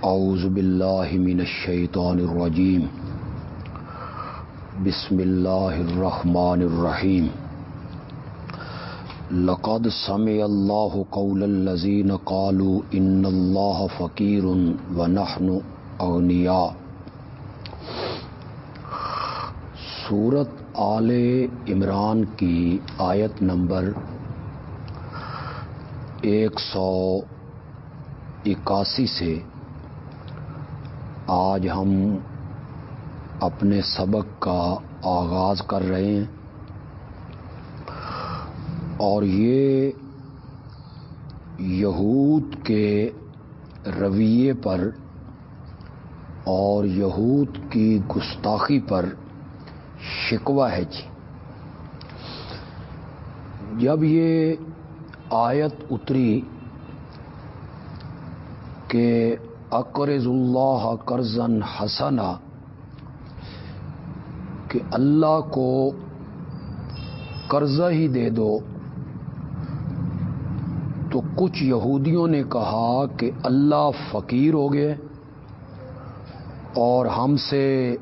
اعوذ باللہ من الشیطان الرجیم بسم اللہ الرحمن الرحیم لقد سمع اللہ قول الذین قالوا ان اللہ فقیر ونحن اغنیاء سورت آل عمران کی آیت نمبر ایک سو اکاسی سے آج ہم اپنے سبق کا آغاز کر رہے ہیں۔ اور یہ یہود کے رویے پر اور یہود کی گستاخی پر شکوہ ہے جی۔ جب یہ آیت اتری کہ اقرض اللہ قرضن حسنا، کہ اللہ کو قرضہ ہی دے دو۔ تو کچھ یہودیوں نے کہا کہ اللہ فقیر ہو گئے اور ہم سے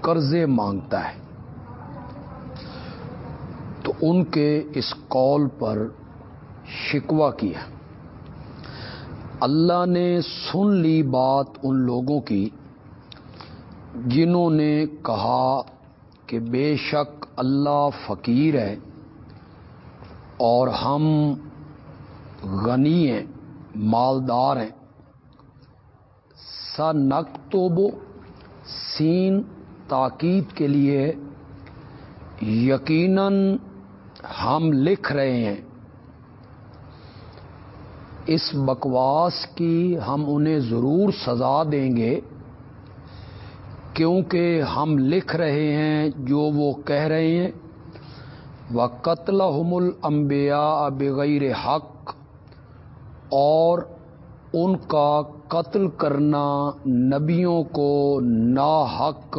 قرضے مانگتا ہے۔ تو ان کے اس قول پر شکوہ کیا۔ اللہ نے سن لی بات ان لوگوں کی جنہوں نے کہا کہ بے شک اللہ فقیر ہے اور ہم غنی ہیں، مالدار ہیں۔ سا نق تو سین تاکید کے لیے یقیناً ہم لکھ رہے ہیں۔ اس بکواس کی ہم انہیں ضرور سزا دیں گے، کیونکہ ہم لکھ رہے ہیں جو وہ کہہ رہے ہیں۔ وہ قتل حمل امبیا بغیر حق اور ان کا قتل کرنا نبیوں کو نا حق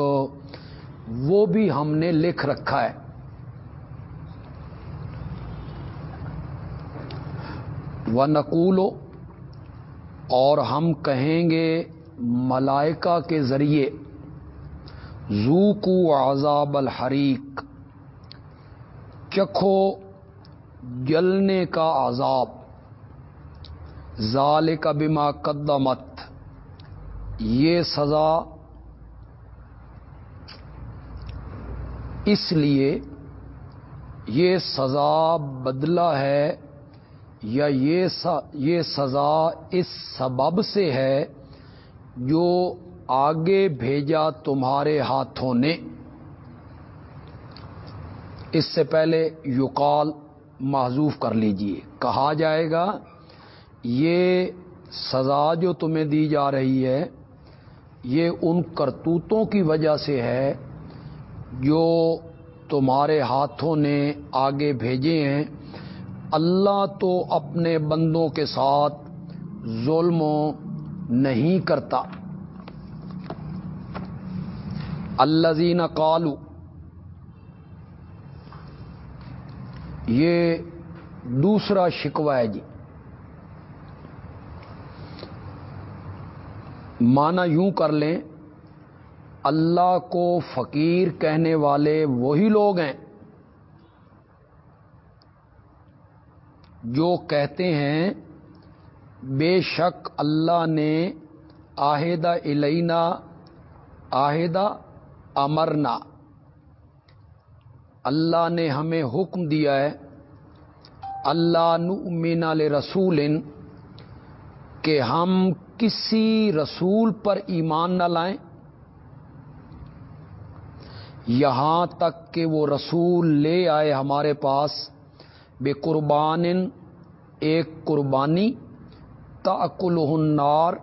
وہ بھی ہم نے لکھ رکھا ہے۔ و نقولو اور ہم کہیں گے ملائکہ کے ذریعے زو کو عذاب الحریق، چکھو جلنے کا عذاب ظال کا بما قدمت، یہ سزا اس لیے یہ سزا بدلہ ہے یا یہ سزا اس سبب سے ہے جو آگے بھیجا تمہارے ہاتھوں نے۔ اس سے پہلے یقال معذوف کر لیجیے۔ کہا جائے گا، یہ سزا جو تمہیں دی جا رہی ہے، یہ ان کرتوتوں کی وجہ سے ہے جو تمہارے ہاتھوں نے آگے بھیجے ہیں۔ اللہ تو اپنے بندوں کے ساتھ ظلم نہیں کرتا۔ اللہ زین کالو یہ دوسرا شکوہ ہے جی۔ مانا یوں کر لیں، اللہ کو فقیر کہنے والے وہی لوگ ہیں جو کہتے ہیں، بے شک اللہ نے آہدہ علینا آہدہ امرنا۔ اللہ نے ہمیں حکم دیا ہے، اللہ نؤمن رسول کہ ہم کسی رسول پر ایمان نہ لائیں۔ یہاں تک کہ وہ رسول لے آئے ہمارے پاس، بے قربان ایک قربانی تاکل النار،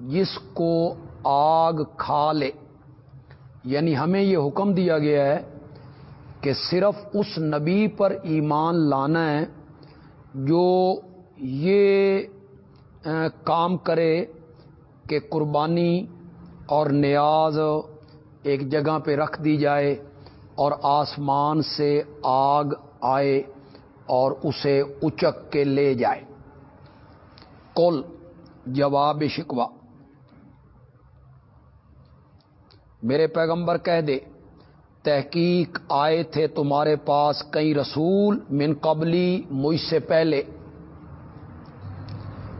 جس کو آگ کھا لے۔ یعنی ہمیں یہ حکم دیا گیا ہے کہ صرف اس نبی پر ایمان لانا ہے جو یہ کام کرے کہ قربانی اور نیاز ایک جگہ پہ رکھ دی جائے اور آسمان سے آگ آئے۔ اور اسے اچک کے لے جائے۔ کل جواب شکوا میرے پیغمبر کہہ دے، تحقیق آئے تھے تمہارے پاس کئی رسول من قبلی مجھ سے پہلے۔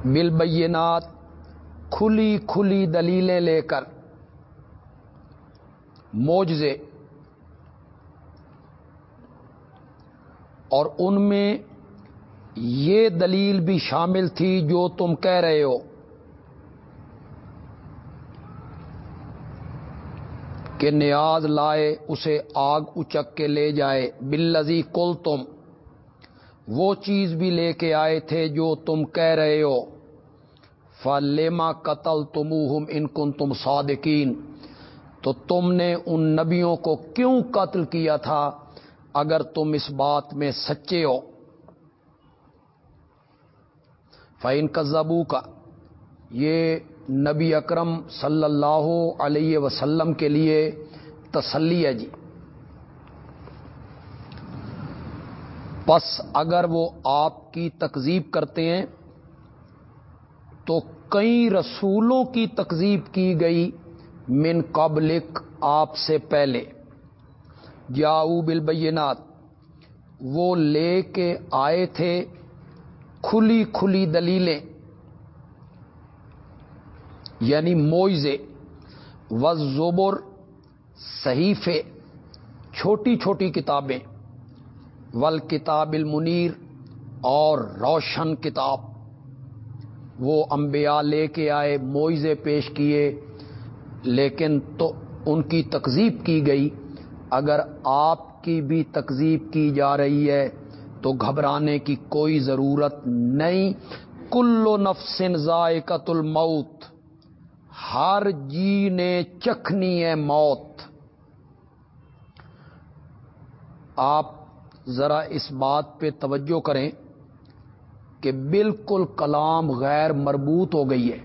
مل بینات کھلی کھلی دلیلیں لے کر۔ موجے اور ان میں یہ دلیل بھی شامل تھی جو تم کہہ رہے ہو کہ نیاز لائے اسے آگ اچک کے لے جائے۔ بلزی کل تم وہ چیز بھی لے کے آئے تھے جو تم کہہ رہے ہو۔ فلیما قتل تم ان کن تم صادقین تو تم نے ان نبیوں کو کیوں قتل کیا تھا؟ اگر تم اس بات میں سچے ہو فائن کزبو کا یہ نبی اکرم صلی اللہ علیہ وسلم کے لیے تسلی ہے جی۔ پس اگر وہ آپ کی تکذیب کرتے ہیں، تو کئی رسولوں کی تکذیب کی گئی من قبلک آپ سے پہلے۔ جاؤ بالبینات۔ وہ لے کے آئے تھے کھلی کھلی دلیلیں یعنی موئزے و زبر صحیفے، چھوٹی چھوٹی کتابیں ول کتاب المنیر اور روشن کتاب۔ وہ انبیاء لے کے آئے، موئزے پیش کیے، لیکن تو ان کی تکذیب کی گئی۔ اگر آپ کی بھی تکذیب کی جا رہی ہے تو گھبرانے کی کوئی ضرورت نہیں۔ کلو نفسن ذائقت الموت ہر جی نے چکھنی ہے موت۔ آپ ذرا اس بات پہ توجہ کریں کہ بالکل کلام غیر مربوط ہو گئی ہے۔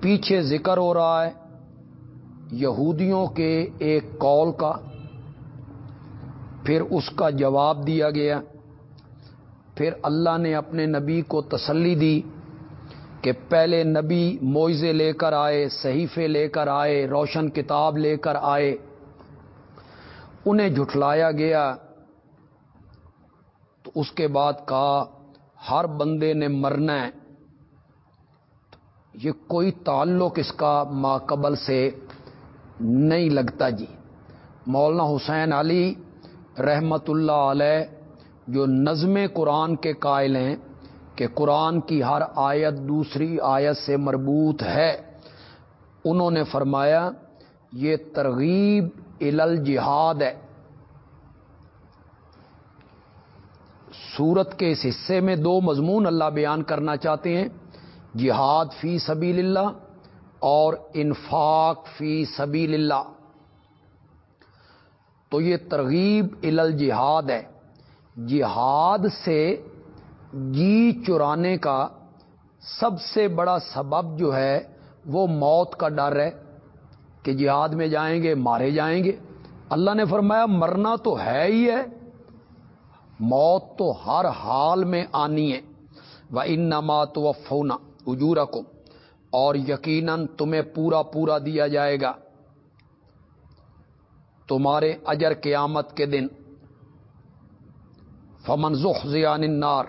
پیچھے ذکر ہو رہا ہے یہودیوں کے ایک کال کا، پھر اس کا جواب دیا گیا۔ پھر اللہ نے اپنے نبی کو تسلی دی کہ پہلے نبی موئزے لے کر آئے، صحیفے لے کر آئے، روشن کتاب لے کر آئے۔ انہیں جھٹلایا گیا۔ تو اس کے بعد کہا، ہر بندے نے مرنا ہے۔ یہ کوئی تعلق اس کا ماقبل سے نہیں لگتا جی۔ مولانا حسین علی رحمت اللہ علیہ جو نظم قرآن کے قائل ہیں کہ قرآن کی ہر آیت دوسری آیت سے مربوط ہے، انہوں نے فرمایا، یہ ترغیب ال جہاد ہے۔ سورت کے اس حصے میں دو مضمون اللہ بیان کرنا چاہتے ہیں، جہاد فی سبیل اللہ اور انفاق فی سبیل اللہ۔ تو یہ ترغیب ال جہاد ہے۔ جہاد سے جی چرانے کا سب سے بڑا سبب جو ہے وہ موت کا ڈر ہے کہ جہاد میں جائیں گے، مارے جائیں گے۔ اللہ نے فرمایا، مرنا تو ہے ہی ہے، موت تو ہر حال میں آنی ہے۔ وہ ان نمات و فونا اجورا کو اور یقیناً تمہیں پورا پورا دیا جائے گا۔ تمہارے اجر قیامت کے دن۔ فمن زیان النار،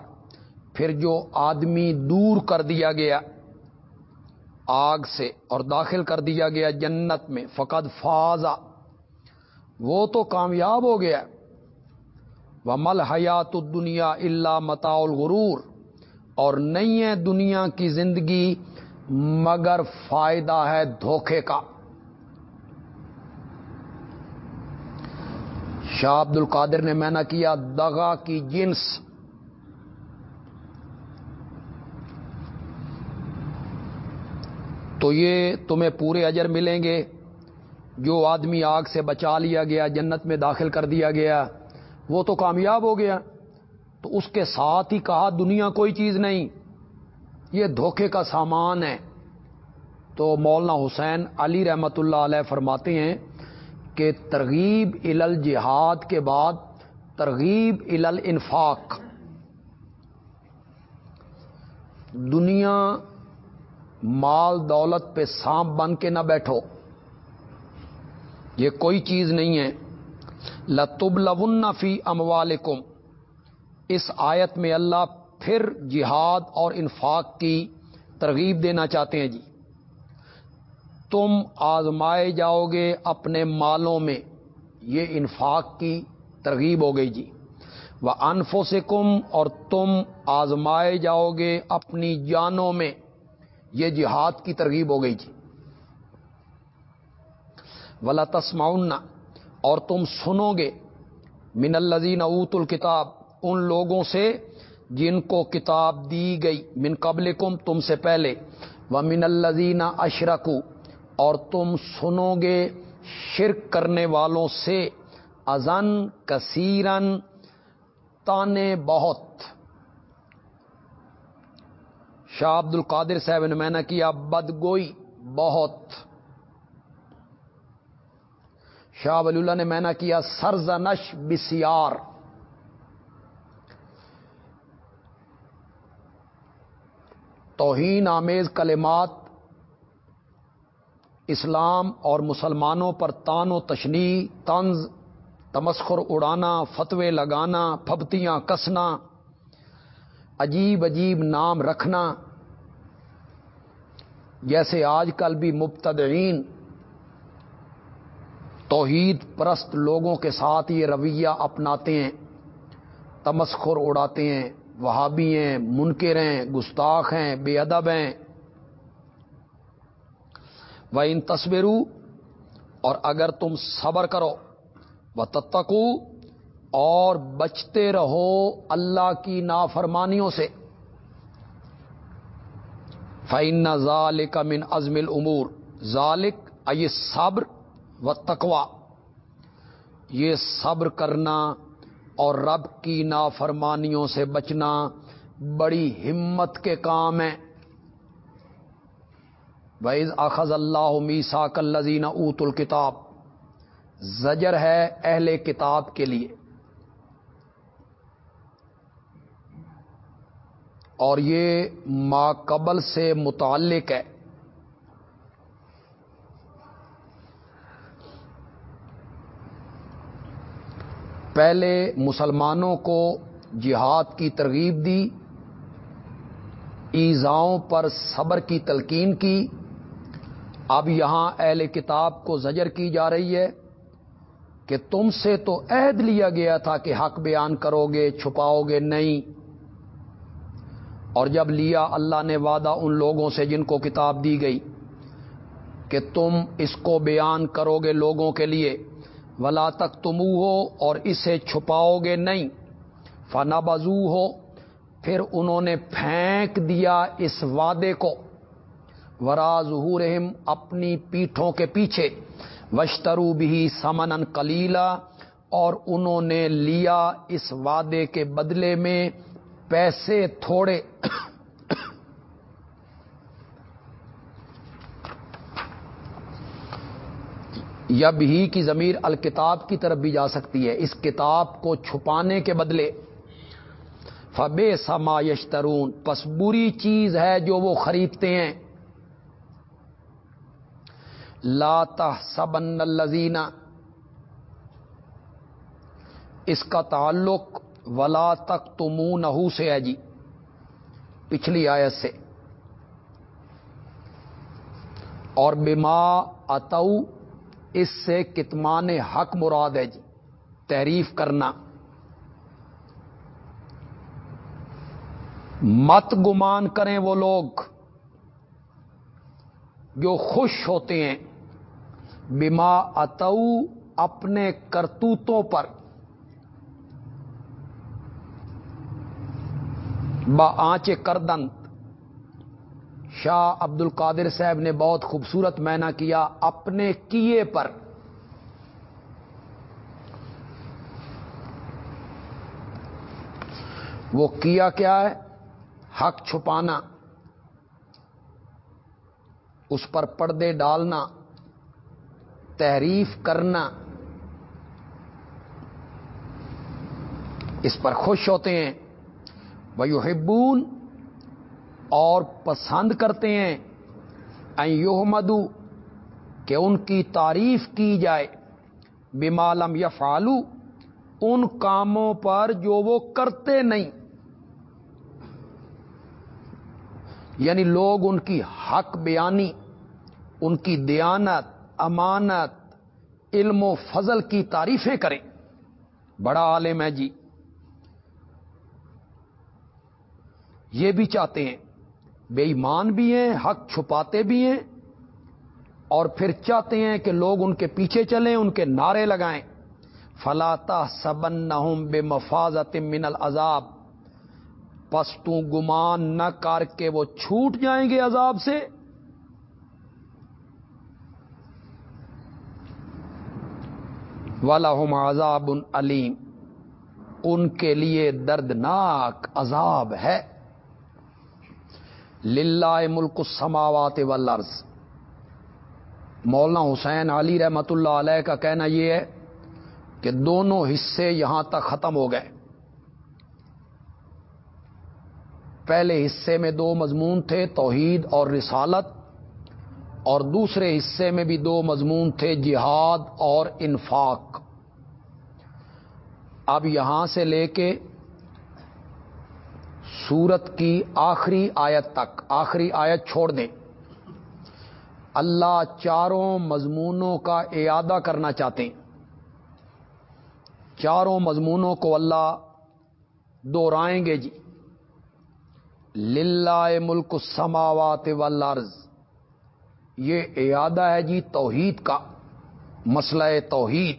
پھر جو آدمی دور کر دیا گیا، آگ سے اور داخل کر دیا گیا جنت میں، فقد فاضا وہ تو کامیاب ہو گیا۔ وہ مل حیات دنیا اللہ متا الغرور۔ اور نہیں ہے دنیا کی زندگی مگر فائدہ ہے دھوکے کا۔ شاہ عبد القادر نے میں نہ کیا دغا کی جنس۔ تو یہ تمہیں پورے اجر ملیں گے۔ جو آدمی آگ سے بچا لیا گیا، جنت میں داخل کر دیا گیا، وہ تو کامیاب ہو گیا۔ تو اس کے ساتھ ہی کہا، دنیا کوئی چیز نہیں۔ یہ دھوکے کا سامان ہے۔ تو مولانا حسین علی رحمت اللہ علیہ فرماتے ہیں کہ ترغیب ال جہاد کے بعد ترغیب ال انفاق۔ دنیا مال دولت پہ سانپ بن کے نہ بیٹھو۔ یہ کوئی چیز نہیں ہے۔ لتب لون فی اموالکم۔ اس آیت میں اللہ پھر جہاد اور انفاق کی ترغیب دینا چاہتے ہیں جی۔ تم آزمائے جاؤ گے اپنے مالوں میں، یہ انفاق کی ترغیب ہو گئی جی۔ وہ انفوں سے کم اور تم آزمائے جاؤ گے اپنی جانوں میں، یہ جہاد کی ترغیب ہو گئی جی۔ ولا تسماؤن اور تم سنو گے، من الزین اوت الکتاب ان لوگوں سے جن کو کتاب دی گئی من قبل کم تم سے پہلے وہ من الزین اشرکو اور تم سنو گے شرک کرنے والوں سے ازن کثیرن تانے بہت۔ شاہ عبد القادر صاحب نے میں نے کیا، بدگوئی بہت۔ شاہ ولی اللہ نے میں نے کیا، سرزنش بسیار۔ توہین آمیز کلمات اسلام اور مسلمانوں پر تان و تشنی، طنز، تمسخر اڑانا، فتوے لگانا پھبتیاں کسنا، عجیب عجیب نام رکھنا، جیسے آج کل بھی مبتدعین توحید پرست لوگوں کے ساتھ یہ رویہ اپناتے ہیں، تمسخر اڑاتے ہیں۔ وہابی ہیں، منکر ہیں، گستاخ ہیں، بے ادب ہیں۔ وہ ان تصویروں اور اگر تم صبر کرو وہ تتکو اور بچتے رہو اللہ کی نافرمانیوں سے۔ فعن ذالک من ازم العمور ذالک ائی صبر و تقوا یہ صبر کرنا اور رب کی نافرمانیوں سے بچنا بڑی ہمت کے کام ہیں ویز اخذ اللہ میسا کلزین اوت الکتاب زجر ہے اہل کتاب کے لیے۔ اور یہ ما قبل سے متعلق ہے۔ پہلے مسلمانوں کو جہاد کی ترغیب دی، ایزاؤں پر صبر کی تلقین کی۔ اب یہاں اہل کتاب کو زجر کی جا رہی ہے کہ تم سے تو عہد لیا گیا تھا کہ حق بیان کرو گے چھپاؤ گے نہیں۔ اور جب لیا، اللہ نے وعدہ ان لوگوں سے جن کو کتاب دی گئی کہ تم اس کو بیان کرو گے لوگوں کے لیے۔ ولا تک تم ہو اور اسے چھپاؤ گے نہیں۔ فنا بازو ہو پھر انہوں نے پھینک دیا اس وعدے کو۔ وراز رحم اپنی پیٹھوں کے پیچھے۔ وشترو بھی سمن کلیلا اور انہوں نے لیا اس وعدے کے بدلے میں پیسے تھوڑے۔ یب ہی کی ضمیر الکتاب کی طرف بھی جا سکتی ہے۔ اس کتاب کو چھپانے کے بدلے فبے سما یشترون۔ پس بری چیز ہے جو وہ خریدتے ہیں۔ لاتا سبن الزینہ اس کا تعلق ولا تک تمو سے ہے جی۔ پچھلی آیت سے۔ اور بما اتو اس سے کتمان حق مراد ہے جی تعریف کرنا۔ مت گمان کریں وہ لوگ جو خوش ہوتے ہیں۔ بما اتو اپنے کرتوتوں پر۔ با آنچ کردن۔ شاہ عبد القادر صاحب نے بہت خوبصورت مینا کیا اپنے کیے پر۔ وہ کیا کیا ہے؟ حق چھپانا۔ اس پر پردے ڈالنا۔ تحریف کرنا۔ اس پر خوش ہوتے ہیں۔ وہ اور پسند کرتے ہیں یوہ مدو کہ ان کی تعریف کی جائے۔ بمالم یا فالو ان کاموں پر جو وہ کرتے نہیں۔ یعنی لوگ ان کی حق بیانی، ان کی دیانت، امانت، علم و فضل کی تعریفیں کریں۔ بڑا عالم ہے جی۔ یہ بھی چاہتے ہیں۔ بے ایمان بھی ہیں، حق چھپاتے بھی ہیں، اور پھر چاہتے ہیں کہ لوگ ان کے پیچھے چلیں، ان کے نعرے لگائیں۔ فلاطا سبن بے مفاظت من العذاب۔ پستوں گمان نہ کر کے وہ چھوٹ جائیں گے عذاب سے۔ والم عذاب علیم ان کے لیے دردناک عذاب ہے۔ للہ ملک السماوات والارض۔ مولانا حسین علی رحمت اللہ علیہ کا کہنا یہ ہے کہ دونوں حصے یہاں تک ختم ہو گئے۔ پہلے حصے میں دو مضمون تھے، توحید اور رسالت، اور دوسرے حصے میں بھی دو مضمون تھے، جہاد اور انفاق۔ اب یہاں سے لے کے سورت کی آخری آیت تک، آخری آیت چھوڑ دیں۔ اللہ چاروں مضمونوں کا اعادہ کرنا چاہتے ہیں۔ چاروں مضمونوں کو اللہ دوہرائیں گے جی۔ للہ ملک سماوات والارض۔ یہ اعادہ ہے جی توحید کا، مسئلہ توحید۔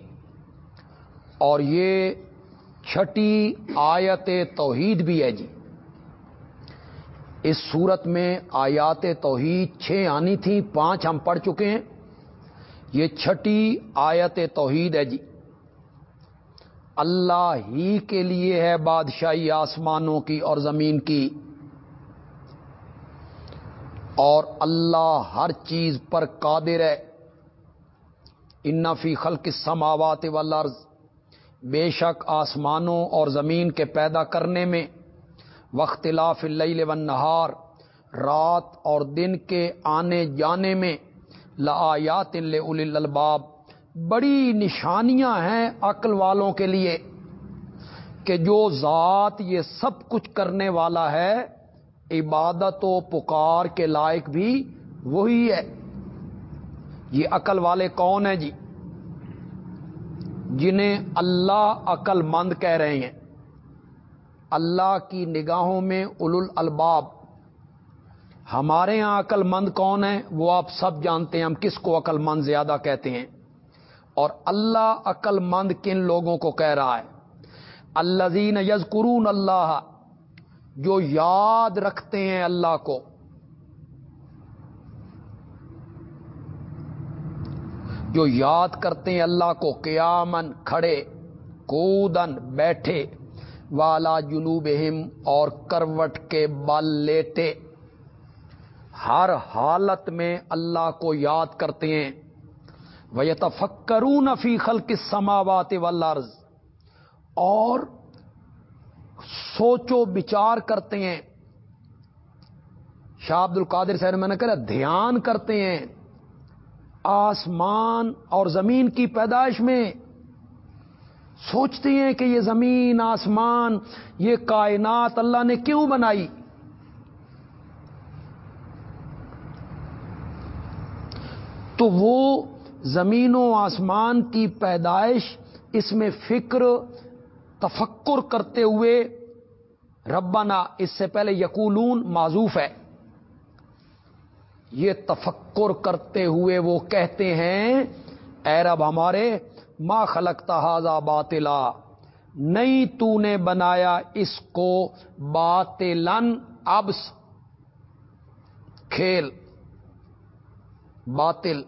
اور یہ چھٹی آیت توحید بھی ہے جی۔ اس صورت میں آیات توحید چھ آنی تھیں پانچ ہم پڑھ چکے ہیں۔ یہ چھٹی آیت توحید ہے جی۔ اللہ ہی کے لیے ہے بادشاہی آسمانوں کی اور زمین کی۔ اور اللہ ہر چیز پر قادر ہے۔ انفی خلق سماوات والارض، بے شک آسمانوں اور زمین کے پیدا کرنے میں۔ وقت لاف و نہار رات اور دن کے آنے جانے میں لایات الباب بڑی نشانیاں ہیں عقل والوں کے لیے کہ جو ذات یہ سب کچھ کرنے والا ہے، عبادت و پکار کے لائق بھی وہی ہے۔ یہ عقل والے کون ہیں جی؟ جنہیں اللہ عقل مند کہہ رہے ہیں۔ اللہ کی نگاہوں میں اول الباب ہمارے یہاں عقل مند کون ہے وہ آپ سب جانتے ہیں، ہم کس کو عقل مند زیادہ کہتے ہیں؟ اور اللہ عقل مند کن لوگوں کو کہہ رہا ہے؟ اللہ زین یز قرون اللہ، جو یاد رکھتے ہیں اللہ کو۔ جو یاد کرتے ہیں اللہ کو قیامن کھڑے، کودن، بیٹھے والا جنوب اور کروٹ کے بل لیٹے۔ ہر حالت میں اللہ کو یاد کرتے ہیں۔ وہ تفکرون فی خلق سماوات والارض۔ اور سوچو بچار کرتے ہیں۔ شاہ عبد القادر صاحب میں نے کہا، دھیان کرتے ہیں۔ آسمان اور زمین کی پیدائش میں سوچتے ہیں کہ یہ زمین، آسمان، یہ کائنات اللہ نے کیوں بنائی؟ تو وہ زمین و آسمان کی پیدائش اس میں فکر، تفکر کرتے ہوئے ربنا، اس سے پہلے یقولون معذوف ہے۔ یہ تفکر کرتے ہوئے وہ کہتے ہیں، اے رب ہمارے ما خلق تحاظا باطلا، نہیں تو نے بنایا اس کو باطلن ابس کھیل۔ باطل۔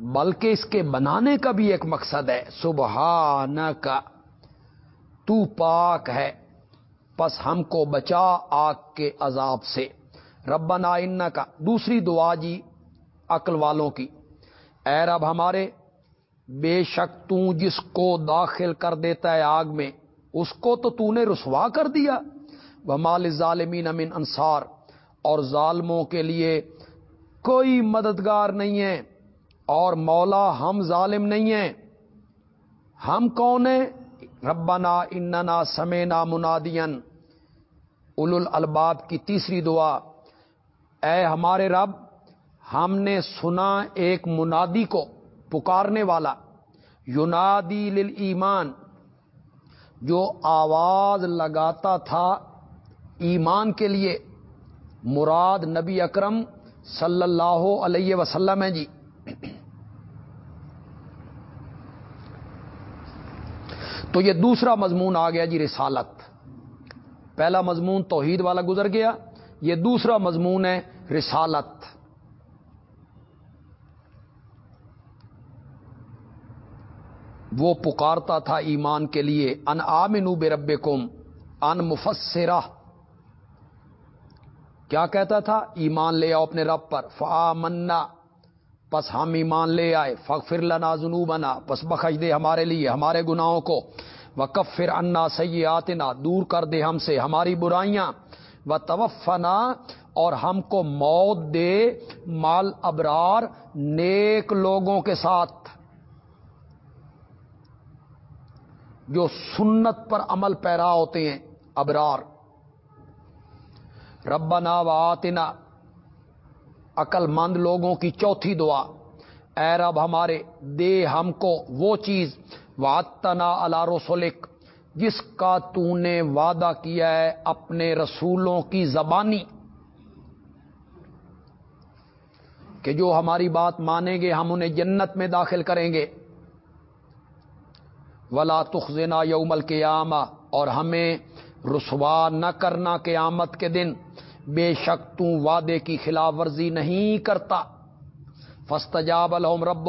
بلکہ اس کے بنانے کا بھی ایک مقصد ہے۔ سبحان کا تو پاک ہے۔ پس ہم کو بچا آگ کے عذاب سے۔ ربنا ان کا دوسری دعا جی عقل والوں کی۔ اے رب ہمارے بے شک تو جس کو داخل کر دیتا ہے آگ میں، اس کو تو تو نے رسوا کر دیا۔ وہ مال ظالمین امین انصار۔ اور ظالموں کے لیے کوئی مددگار نہیں ہے۔ اور مولا ہم ظالم نہیں ہیں۔ ہم کون ہیں؟ ربنا اننا سمینا منادین اول الباب کی تیسری دعا۔ اے ہمارے رب، ہم نے سنا ایک منادی کو۔ پکارنے والا، یونادی لل ایمان جو آواز لگاتا تھا ایمان کے لیے۔ مراد نبی اکرم صلی اللہ علیہ وسلم ہے جی۔ تو یہ دوسرا مضمون آ گیا جی رسالت۔ پہلا مضمون توحید والا گزر گیا، یہ دوسرا مضمون ہے، رسالت۔ وہ پکارتا تھا ایمان کے لیے، ان آمنو بے رب کم ان مفسرہ۔ کیا کہتا تھا؟ ایمان لے آؤ اپنے رب پر۔ فا منا پس ہم ایمان لے آئے۔ فق لنا جنو بنا پس بخش دے ہمارے لیے، ہمارے گناہوں کو۔ وقف پھر انا سیاتنا دور کر دے ہم سے ہماری برائیاں۔ و توفنا اور ہم کو موت دے مال ابرار نیک لوگوں کے ساتھ۔ جو سنت پر عمل پیرا ہوتے ہیں، ابرار۔ ربنا و آتنا عقل مند لوگوں کی چوتھی دعا۔ اے رب ہمارے، دے ہم کو وہ چیز۔ واتنا اللہ رسولک، جس کا تو نے وعدہ کیا ہے اپنے رسولوں کی زبانی۔ کہ جو ہماری بات مانیں گے، ہم انہیں جنت میں داخل کریں گے۔ ولا تخنا یوم القیامہ اور ہمیں رسوا نہ کرنا قیامت کے دن۔ بے شک تو وعدے کی خلاف ورزی نہیں کرتا۔ فستجاب الحم رب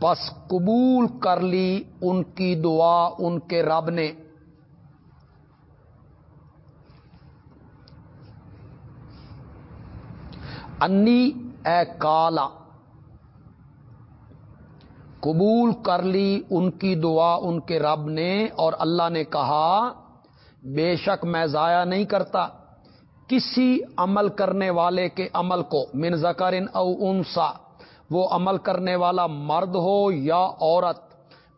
پس قبول کر لی ان کی دعا ان کے رب نے۔ انی اے کالا قبول کر لی ان کی دعا ان کے رب نے اور اللہ نے کہا، بے شک میں ضائع نہیں کرتا۔ کسی عمل کرنے والے کے عمل کو من زکرن او انسا، وہ عمل کرنے والا مرد ہو یا عورت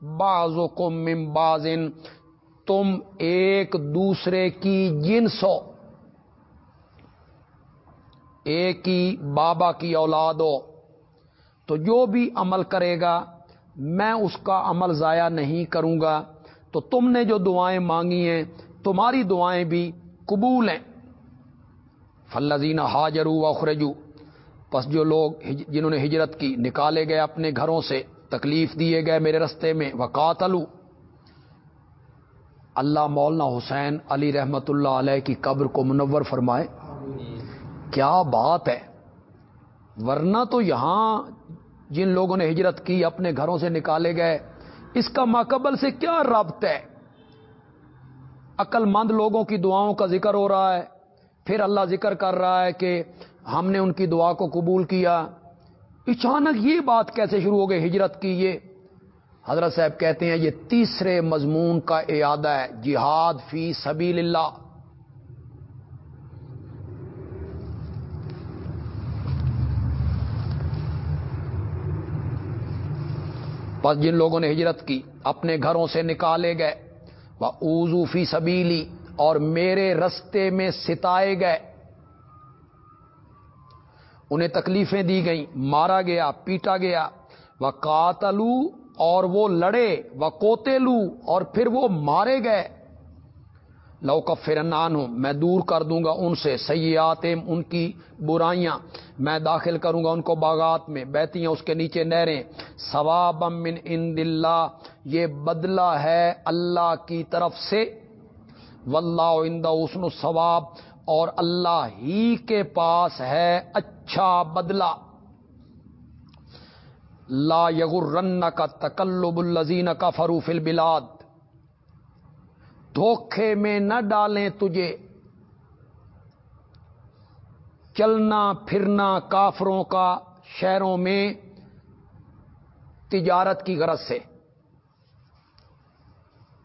بازو کو ممبازن تم ایک دوسرے کی جنس ہو۔ ایک ہی بابا کی اولاد ہو۔ تو جو بھی عمل کرے گا میں اس کا عمل ضائع نہیں کروں گا تو تم نے جو دعائیں مانگی ہیں تمہاری دعائیں بھی قبول ہیں۔ فلزین حاجرو اخرجو پس جو لوگ جنہوں نے ہجرت کی نکالے گئے اپنے گھروں سے تکلیف دیے گئے میرے رستے میں وقاتلو اللہ مولانا حسین علی رحمت اللہ علیہ کی قبر کو منور فرمائے۔ کیا بات ہے؟ ورنہ تو یہاں جن لوگوں نے ہجرت کی، اپنے گھروں سے نکالے گئے۔ اس کا ماقبل سے کیا رابط ہے؟ عقل مند لوگوں کی دعاؤں کا ذکر ہو رہا ہے۔ پھر اللہ ذکر کر رہا ہے کہ ہم نے ان کی دعا کو قبول کیا۔ اچانک یہ بات کیسے شروع ہو گئی ہجرت کی یہ؟ حضرت صاحب کہتے ہیں، یہ تیسرے مضمون کا ارادہ ہے۔ جہاد فی سبیل اللہ۔ بس جن لوگوں نے ہجرت کی، اپنے گھروں سے نکالے گئے۔ وہ اوزو فی سبیلی اور میرے رستے میں ستائے گئے۔ انہیں تکلیفیں دی گئیں، مارا گیا، پیٹا گیا۔ وہ کاتلو اور وہ لڑے۔ وہ کوتےلو اور پھر وہ مارے گئے۔ لو کا فرنان ہوں میں دور کر دوں گا ان سے سیاحت ان کی برائیاں۔ میں داخل کروں گا ان کو باغات میں بہتیاں اس کے نیچے نہریں۔ ثواب من ان دلہ یہ بدلہ ہے اللہ کی طرف سے۔ واللہ اسن ثواب اور اللہ ہی کے پاس ہے اچھا بدلہ۔ لا یغرن کا تکلب الزین کا فروف البلاد دھوکھے میں نہ ڈالیں تجھے۔ چلنا پھرنا کافروں کا شہروں میں تجارت کی غرض سے۔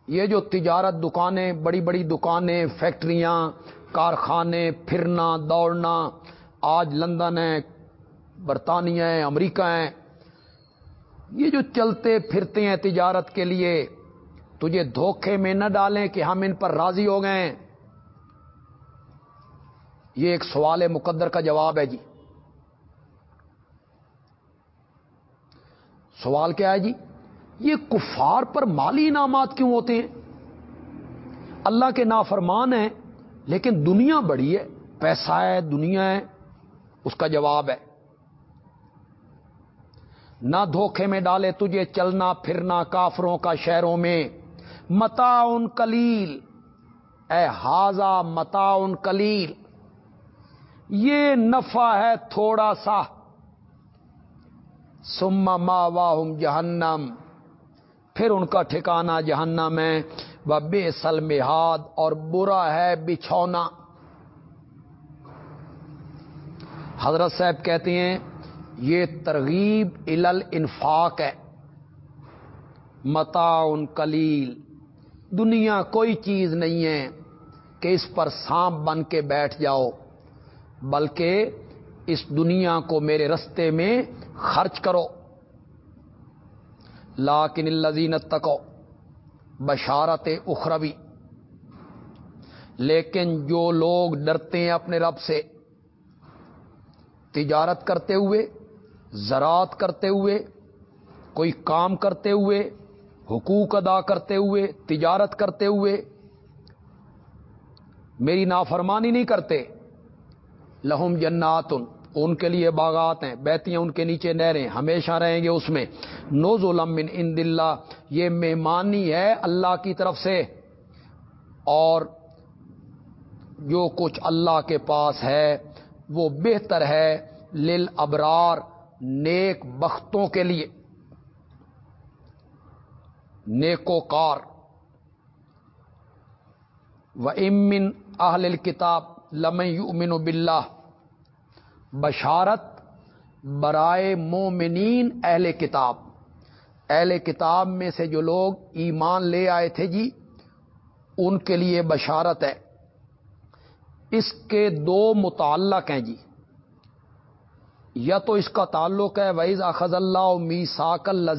یہ جو تجارت دکانیں، بڑی بڑی دکانیں، فیکٹریاں، کارخانے، پھرنا، دوڑنا، آج لندن ہے برطانیہ ہیں، امریکہ ہیں، یہ جو چلتے پھرتے ہیں تجارت کے لیے تجھے دھوکے میں نہ ڈالیں کہ ہم ان پر راضی ہو گئے ہیں۔ یہ ایک سوال مقدر کا جواب ہے جی۔ سوال کیا ہے جی؟ یہ کفار پر مالی انعامات کیوں ہوتے ہیں؟ اللہ کے نافرمان ہیں، لیکن دنیا بڑی ہے، پیسہ ہے، دنیا ہے۔ اس کا جواب ہے۔ نہ دھوکے میں ڈالے تجھے چلنا پھرنا کافروں کا شہروں میں۔ متا ان کلیل اے ہاضا متا ان کلیل یہ نفع ہے تھوڑا سا۔ سما ما واہم جہنم۔ پھر ان کا ٹھکانا جہنم ہے۔ وہ بے سلمہاد اور برا ہے بچھونا۔ حضرت صاحب کہتے ہیں، یہ ترغیب الل انفاق ہے۔ متا ان کلیل دنیا کوئی چیز نہیں ہے کہ اس پر سانپ بن کے بیٹھ جاؤ، بلکہ اس دنیا کو میرے رستے میں خرچ کرو۔ لاکن الزین تکو بشارت اخروی، لیکن جو لوگ ڈرتے ہیں اپنے رب سے، تجارت کرتے ہوئے، زراعت کرتے ہوئے، کوئی کام کرتے ہوئے حقوق ادا کرتے ہوئے، تجارت کرتے ہوئے میری نافرمانی نہیں کرتے۔ لہم جناتن، ان کے لیے باغات ہیں، بیتیاں ان کے نیچے نہریں، ہمیشہ رہیں گے اس میں۔ نوز من ان دلہ یہ مہمانی ہے اللہ کی طرف سے۔ اور جو کچھ اللہ کے پاس ہے، وہ بہتر ہے لل ابرار نیک بختوں کے لیے۔ نیکو کار و امن اہل کتاب لم یؤمن باللہ بشارت برائے مومنین اہل کتاب۔ اہل کتاب میں سے جو لوگ ایمان لے آئے تھے جی ان کے لیے بشارت ہے۔ اس کے دو متعلق ہیں جی۔ یا تو اس کا تعلق ہے ویز اخذ اللہ می ساکل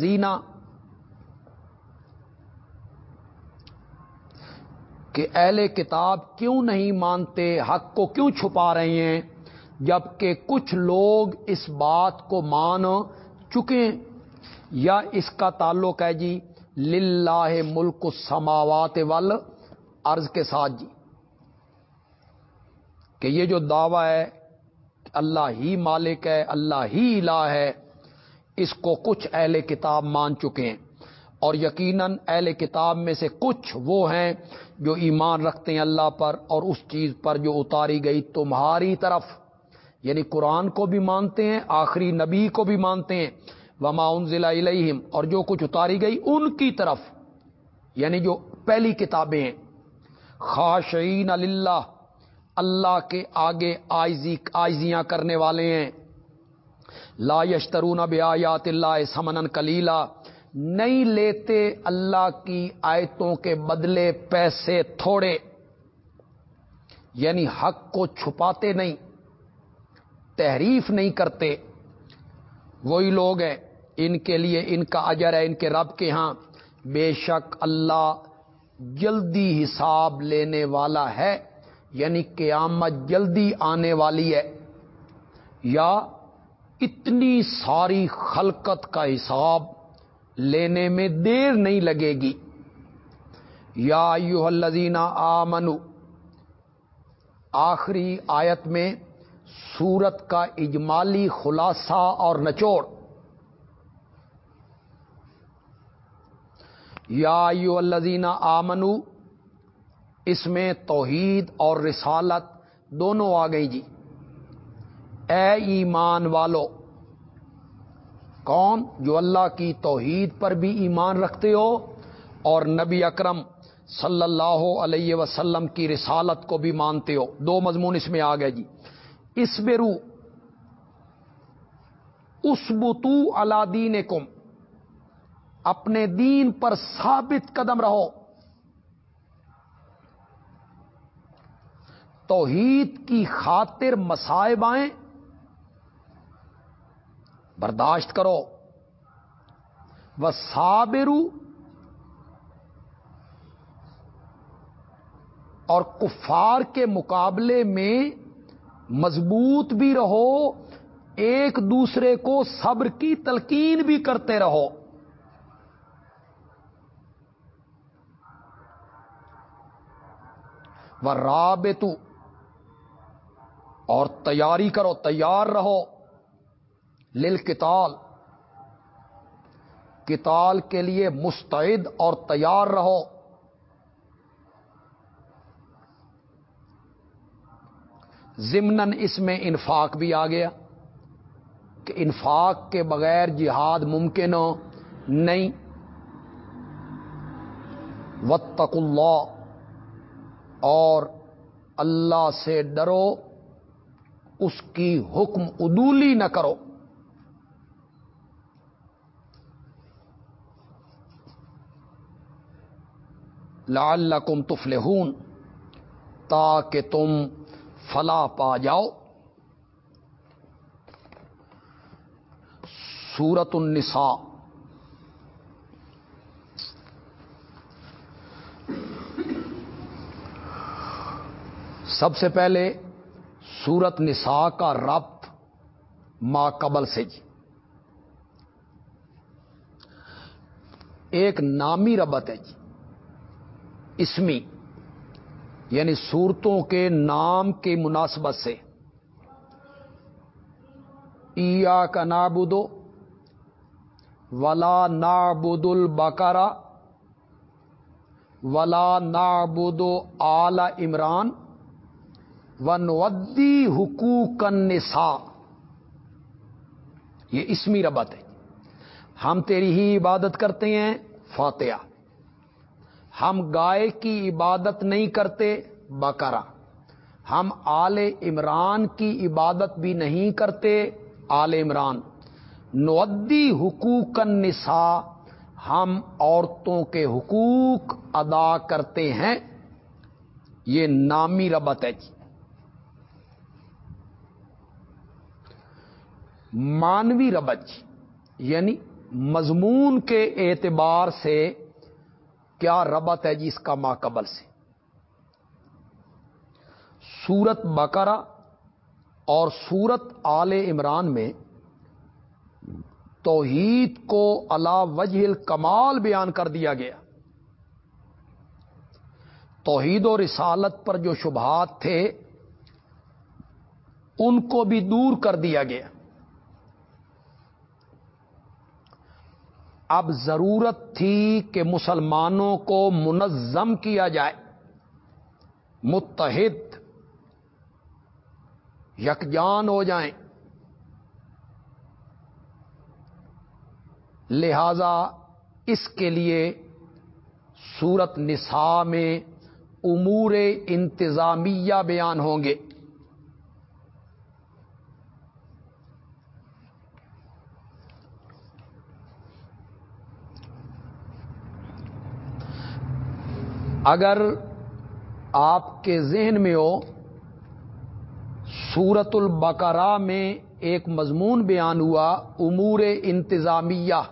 کہ اہل کتاب کیوں نہیں مانتے، حق کو کیوں چھپا رہے ہیں؟ جبکہ کچھ لوگ اس بات کو مان چکے یا اس کا تعلق ہے جی للہ ملک سماوات ول ارض کے ساتھ جی۔ کہ یہ جو دعویٰ ہے، اللہ ہی مالک ہے، اللہ ہی الہ ہے، اس کو کچھ اہل کتاب مان چکے ہیں۔ اور یقیناً اہل کتاب میں سے کچھ وہ ہیں جو ایمان رکھتے ہیں اللہ پر اور اس چیز پر جو اتاری گئی تمہاری طرف یعنی قرآن کو بھی مانتے ہیں، آخری نبی کو بھی مانتے ہیں، وما ضلع علیہم اور جو کچھ اتاری گئی ان کی طرف یعنی جو پہلی کتابیں ہیں۔ خاشعین اللہ اللہ کے آگے آئزی، آئزیاں کرنے والے ہیں۔ لا یشترون بیات اللہ سمن کلیلہ نہیں لیتے اللہ کی آیتوں کے بدلے پیسے تھوڑے یعنی حق کو چھپاتے نہیں، تحریف نہیں کرتے۔ وہی لوگ ہیں، ان کے لیے ان کا اجر ہے، ان کے رب کے ہاں۔ بے شک اللہ جلدی حساب لینے والا ہے یعنی قیامت جلدی آنے والی ہے۔ یا اتنی ساری خلقت کا حساب لینے میں دیر نہیں لگے گی۔ یا یو الزینہ آمنو، آخری آیت میں سورت کا اجمالی خلاصہ اور نچوڑ۔ یا یو الزینہ آمنو، اس میں توحید اور رسالت دونوں آ گئی جی۔ اے ایمان والو کون جو اللہ کی توحید پر بھی ایمان رکھتے ہو اور نبی اکرم صلی اللہ علیہ وسلم کی رسالت کو بھی مانتے ہو دو مضمون اس میں آ گئے جی۔ اس بے رو اس بتو اللہ دین کم اپنے دین پر ثابت قدم رہو۔ توحید کی خاطر مسائب آئیں برداشت کرو۔ وہ صابرو اور کفار کے مقابلے میں مضبوط بھی رہو، ایک دوسرے کو صبر کی تلقین بھی کرتے رہو۔ وہ رابطو اور تیاری کرو، تیار رہو۔ لل کتال کے لیے مستعد اور تیار رہو۔ ضمن اس میں انفاق بھی آ گیا کہ انفاق کے بغیر جہاد ممکن ہو۔ نہیں۔ وطق اللہ اور اللہ سے ڈرو۔ اس کی حکم ادولی نہ کرو۔ لعلکم تفلحون، تاکہ تم فلا پا جاؤ۔ سورت النساء۔ سب سے پہلے سورت نساء کا ربط ما قبل سے۔ جی ایک نامی ربط ہے۔ جی اسمی یعنی صورتوں کے نام کی مناسبت سے۔ ایا کا نابودو ولا نابود البکرا ولا نابودو آل عمران ودی حقوق النساء یہ اسمی ربط ہے۔ ہم تیری ہی عبادت کرتے ہیں فاتحہ۔ ہم گائے کی عبادت نہیں کرتے بکرا ہم آل عمران کی عبادت بھی نہیں کرتے، آل عمران۔ نودی حقوق النساء، ہم عورتوں کے حقوق ادا کرتے ہیں۔ یہ نامی ربط ہے جی۔ مانوی ربط جی یعنی مضمون کے اعتبار سے کیا ربط ہے جی اس کا ماقبل سے؟ سورت بکرا اور سورت آل عمران میں توحید کو اللہ وجہ الکمال بیان کر دیا گیا۔ توحید و رسالت پر جو شبہات تھے، ان کو بھی دور کر دیا گیا۔ اب ضرورت تھی کہ مسلمانوں کو منظم کیا جائے۔ متحد یکجان ہو جائیں۔ لہذا اس کے لیے سورت نساء میں امور انتظامیہ بیان ہوں گے۔ اگر آپ کے ذہن میں ہو سورت البقرہ میں ایک مضمون بیان ہوا، امور انتظامیہ۔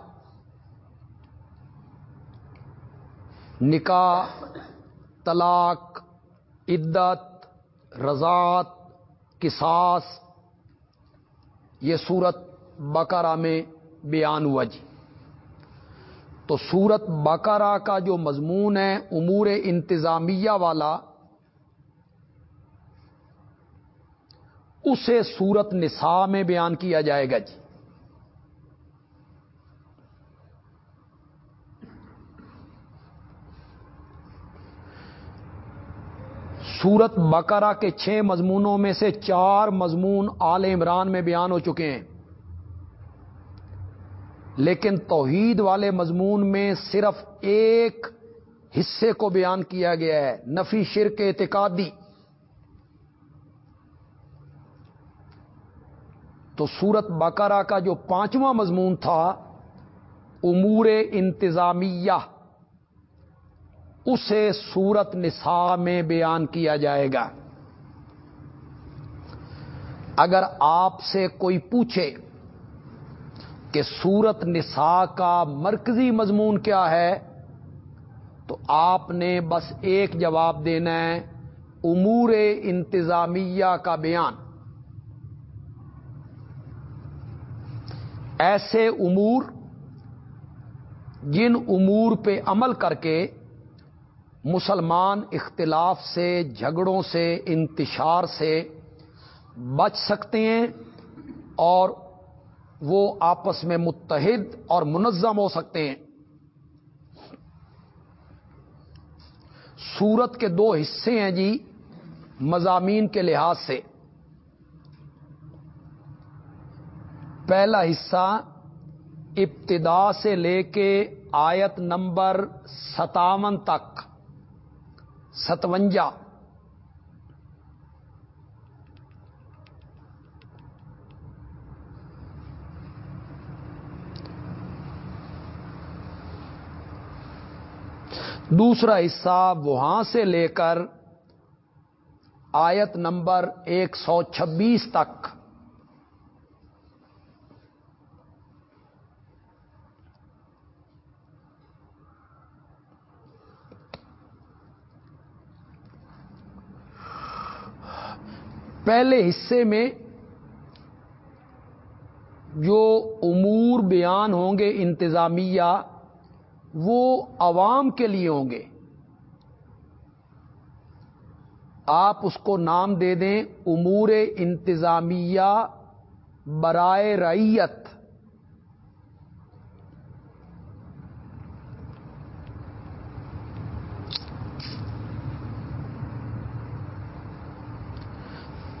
نکاح، طلاق، عدت رضات کساس یہ سورت بقرہ میں بیان ہوا جی۔ تو سورت بقرہ کا جو مضمون ہے، امور انتظامیہ والا، اسے سورت نساء میں بیان کیا جائے گا جی۔ سورت بقرہ کے چھ مضمونوں میں سے چار مضمون آل عمران میں بیان ہو چکے ہیں۔ لیکن توحید والے مضمون میں صرف ایک حصے کو بیان کیا گیا ہے، نفی، شرک اعتقادی تو سورت بقرہ کا جو پانچواں مضمون تھا، امور انتظامیہ، اسے سورت نساء میں بیان کیا جائے گا۔ اگر آپ سے کوئی پوچھے کہ سورت نساء کا مرکزی مضمون کیا ہے، تو آپ نے بس ایک جواب دینا ہے، امور انتظامیہ کا بیان۔ ایسے امور جن امور پہ عمل کر کے مسلمان اختلاف سے، جھگڑوں سے، انتشار سے بچ سکتے ہیں اور وہ آپس میں متحد اور منظم ہو سکتے ہیں۔ سورت کے دو حصے ہیں جی مضامین کے لحاظ سے۔ پہلا حصہ ابتدا سے لے کے آیت نمبر ستاون تک ستوجا دوسرا حصہ وہاں سے لے کر آیت نمبر ایک سو چھبیس تک۔ پہلے حصے میں جو امور بیان ہوں گے، انتظامیہ وہ عوام کے لیے ہوں گے۔ آپ اس کو نام دے دیں، امور انتظامیہ برائے ریت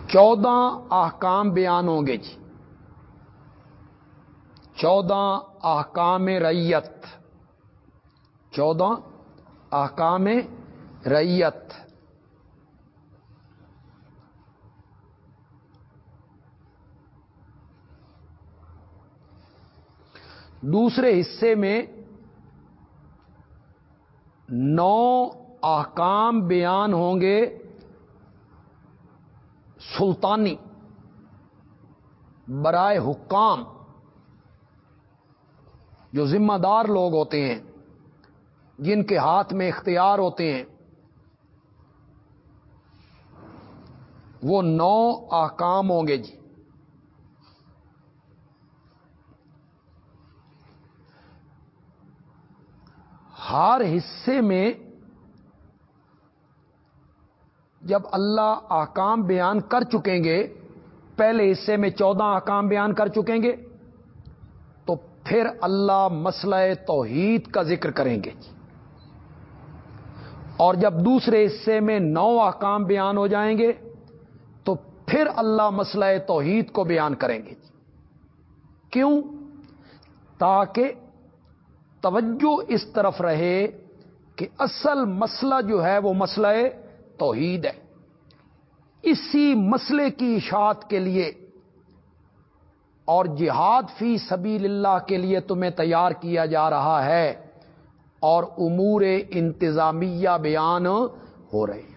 چودہ احکام بیان ہوں گے جی۔ چودہ احکام ریت چودہ احکام ریت۔ دوسرے حصے میں نو احکام بیان ہوں گے سلطانی، برائے حکام، جو ذمہ دار لوگ ہوتے ہیں۔ جن کے ہاتھ میں اختیار ہوتے ہیں، وہ نو آکام ہوں گے جی۔ ہر حصے میں جب اللہ آکام بیان کر چکیں گے، پہلے حصے میں چودہ آکام بیان کر چکیں گے، تو پھر اللہ مسئلہ توحید کا ذکر کریں گے جی۔ اور جب دوسرے حصے میں نو احکام بیان ہو جائیں گے، تو پھر اللہ مسئلہ توحید کو بیان کریں گے۔ کیوں؟ تاکہ توجہ اس طرف رہے کہ اصل مسئلہ جو ہے وہ مسئلہ توحید ہے۔ اسی مسئلے کی اشاعت کے لیے اور جہاد فی سبیل اللہ کے لیے تمہیں تیار کیا جا رہا ہے۔ اور امور انتظامیہ بیان ہو رہے ہیں۔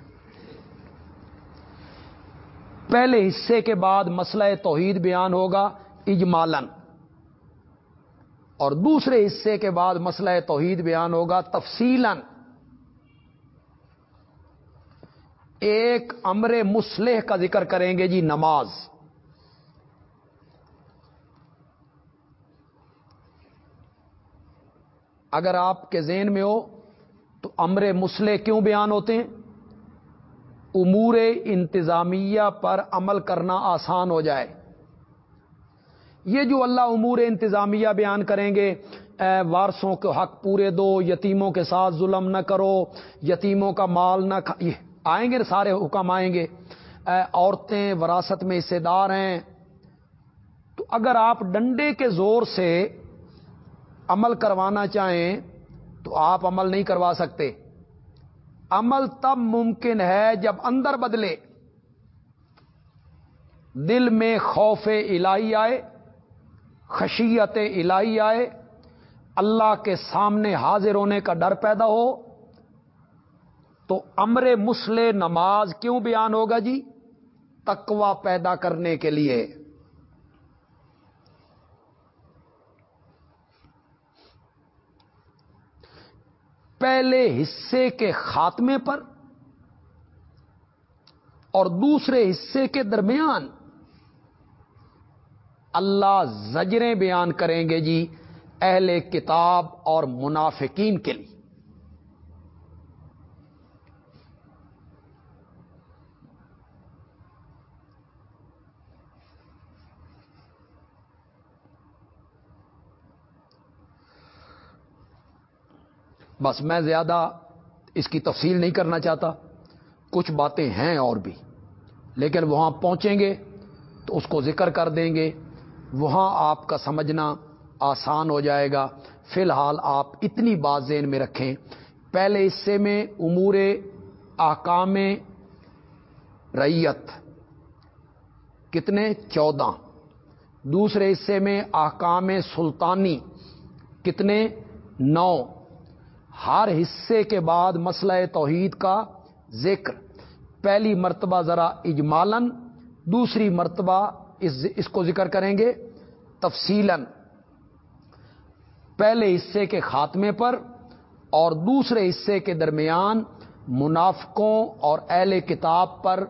پہلے حصے کے بعد مسئلہ توحید بیان ہوگا اجمالن اور دوسرے حصے کے بعد مسئلہ توحید بیان ہوگا تفصیل ایک امر مسلح کا ذکر کریں گے جی نماز۔ اگر آپ کے ذہن میں ہو تو امر مسلح کیوں بیان ہوتے ہیں؟ امور انتظامیہ پر عمل کرنا آسان ہو جائے۔ یہ جو اللہ امور انتظامیہ بیان کریں گے وارسوں کے حق پورے دو، یتیموں کے ساتھ ظلم نہ کرو، یتیموں کا مال نہ آئیں گے، سارے حکم آئیں گے۔ عورتیں وراثت میں حصے دار ہیں۔ تو اگر آپ ڈنڈے کے زور سے عمل کروانا چاہیں تو آپ عمل نہیں کروا سکتے۔ عمل تب ممکن ہے جب اندر بدلے۔ دل میں خوف الہی آئے، خشیت الہی آئے، اللہ کے سامنے حاضر ہونے کا ڈر پیدا ہو۔ تو امر مسلح نماز کیوں بیان ہوگا جی؟ تکوا پیدا کرنے کے لیے۔ پہلے حصے کے خاتمے پر اور دوسرے حصے کے درمیان اللہ زجریں بیان کریں گے جی اہل کتاب اور منافقین کے لیے۔ بس میں زیادہ اس کی تفصیل نہیں کرنا چاہتا۔ کچھ باتیں ہیں اور بھی، لیکن وہاں پہنچیں گے تو اس کو ذکر کر دیں گے۔ وہاں آپ کا سمجھنا آسان ہو جائے گا۔ فی الحال آپ اتنی بات ذہن میں رکھیں۔ پہلے حصے میں امور آکام ریت کتنے؟ چودہ۔ دوسرے حصے میں آکام سلطانی۔ کتنے؟ نو۔ ہر حصے کے بعد مسئلہ توحید کا ذکر۔ پہلی مرتبہ ذرا اجمالن دوسری مرتبہ اس کو ذکر کریں گے تفصیل پہلے حصے کے خاتمے پر اور دوسرے حصے کے درمیان منافقوں اور اہل کتاب پر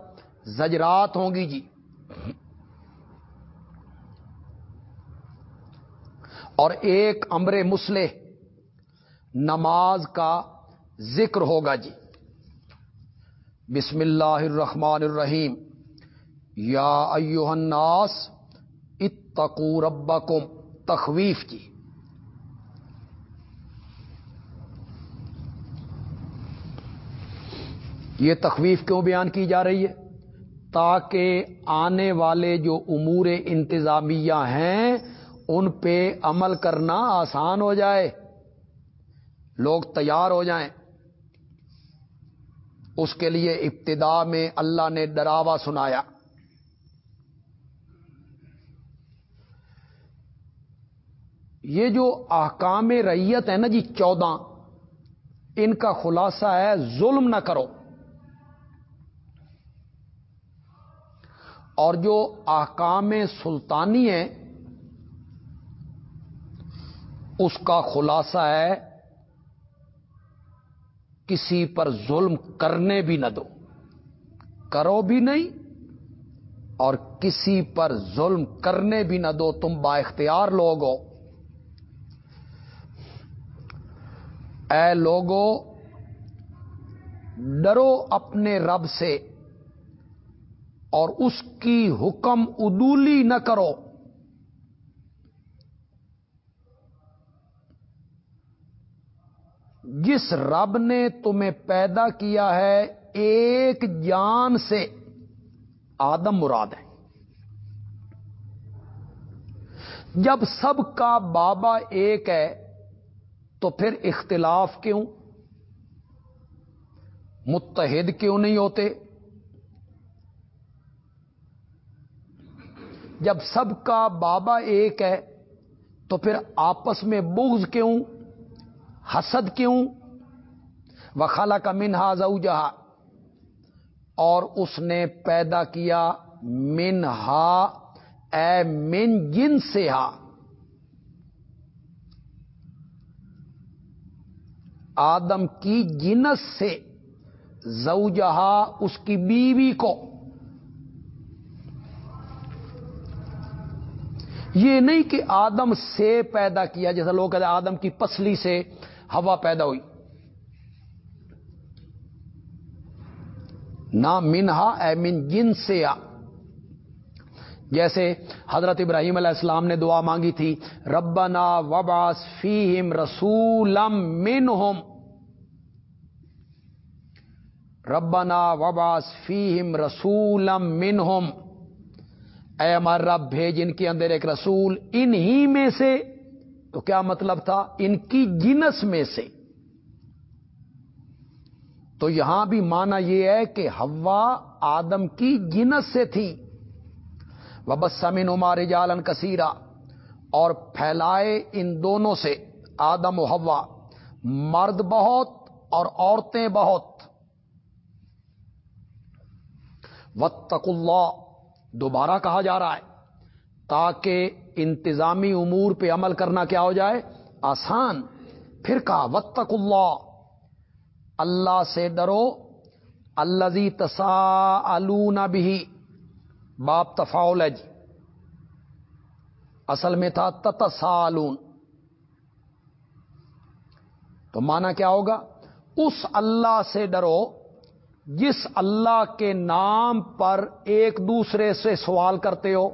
زجرات ہوں گی جی۔ اور ایک امر مسلح نماز کا ذکر ہوگا جی۔ بسم اللہ الرحمن الرحیم۔ یا ایوہ الناس اتقو ربکم۔ تخویف جی۔ یہ تخویف کیوں بیان کی جا رہی ہے؟ تاکہ آنے والے جو امور انتظامیہ ہیں، ان پہ عمل کرنا آسان ہو جائے۔ لوگ تیار ہو جائیں۔ اس کے لیے ابتدا میں اللہ نے ڈراوا سنایا۔ یہ جو احکام ریت ہے نا جی چودہ، ان کا خلاصہ ہے، ظلم نہ کرو۔ اور جو احکام سلطانی ہے اس کا خلاصہ ہے کسی پر ظلم کرنے بھی نہ دو۔ کرو بھی نہیں اور کسی پر ظلم کرنے بھی نہ دو۔ تم با اختیار لوگ ہو۔ اے لوگو، ڈرو اپنے رب سے اور اس کی حکم ادولی نہ کرو۔ جس رب نے تمہیں پیدا کیا ہے، ایک جان سے آدم مراد ہے۔ جب سب کا بابا ایک ہے، تو پھر اختلاف کیوں؟ متحد کیوں نہیں ہوتے؟ جب سب کا بابا ایک ہے، تو پھر آپس میں بغض کیوں؟ حسد کیوں؟ وخلا کا منہا زوجہا اور اس نے پیدا کیا منہا اے من جن سے ہا۔ آدم کی جنس سے زوجہا اس کی بیوی کو۔ یہ نہیں کہ آدم سے پیدا کیا، جیسا لوگ کہتے ہیں آدم کی پسلی سے ہوا پیدا ہوئی۔ نہ منہا، اے من جن سے جیسے حضرت ابراہیم علیہ السلام نے دعا مانگی تھی، ربنا وباس فیم رسولم من ہوم ربنا وباس فیم رسولم من ہوم اے ہمارا رب، بھیج ان کے اندر ایک رسول انہی میں سے۔ تو کیا مطلب تھا؟ ان کی جنس میں سے۔ تو یہاں بھی مانا یہ ہے کہ ہوا آدم کی جنس سے تھی۔ وبسمن عمار جالن کثیرا اور پھیلائے ان دونوں سے، آدم و ہوا مرد بہت اور عورتیں بہت۔ وتق اللہ۔ دوبارہ کہا جا رہا ہے۔ تاکہ انتظامی امور پہ عمل کرنا کیا ہو جائے؟ آسان. پھر کہا وتق اللہ. اللہ سے ڈرو. الزی تسا بھی باپ تفاول ہے جی. اصل میں تھا تتسالون تو مانا کیا ہوگا؟ اس اللہ سے ڈرو جس اللہ کے نام پر ایک دوسرے سے سوال کرتے ہو.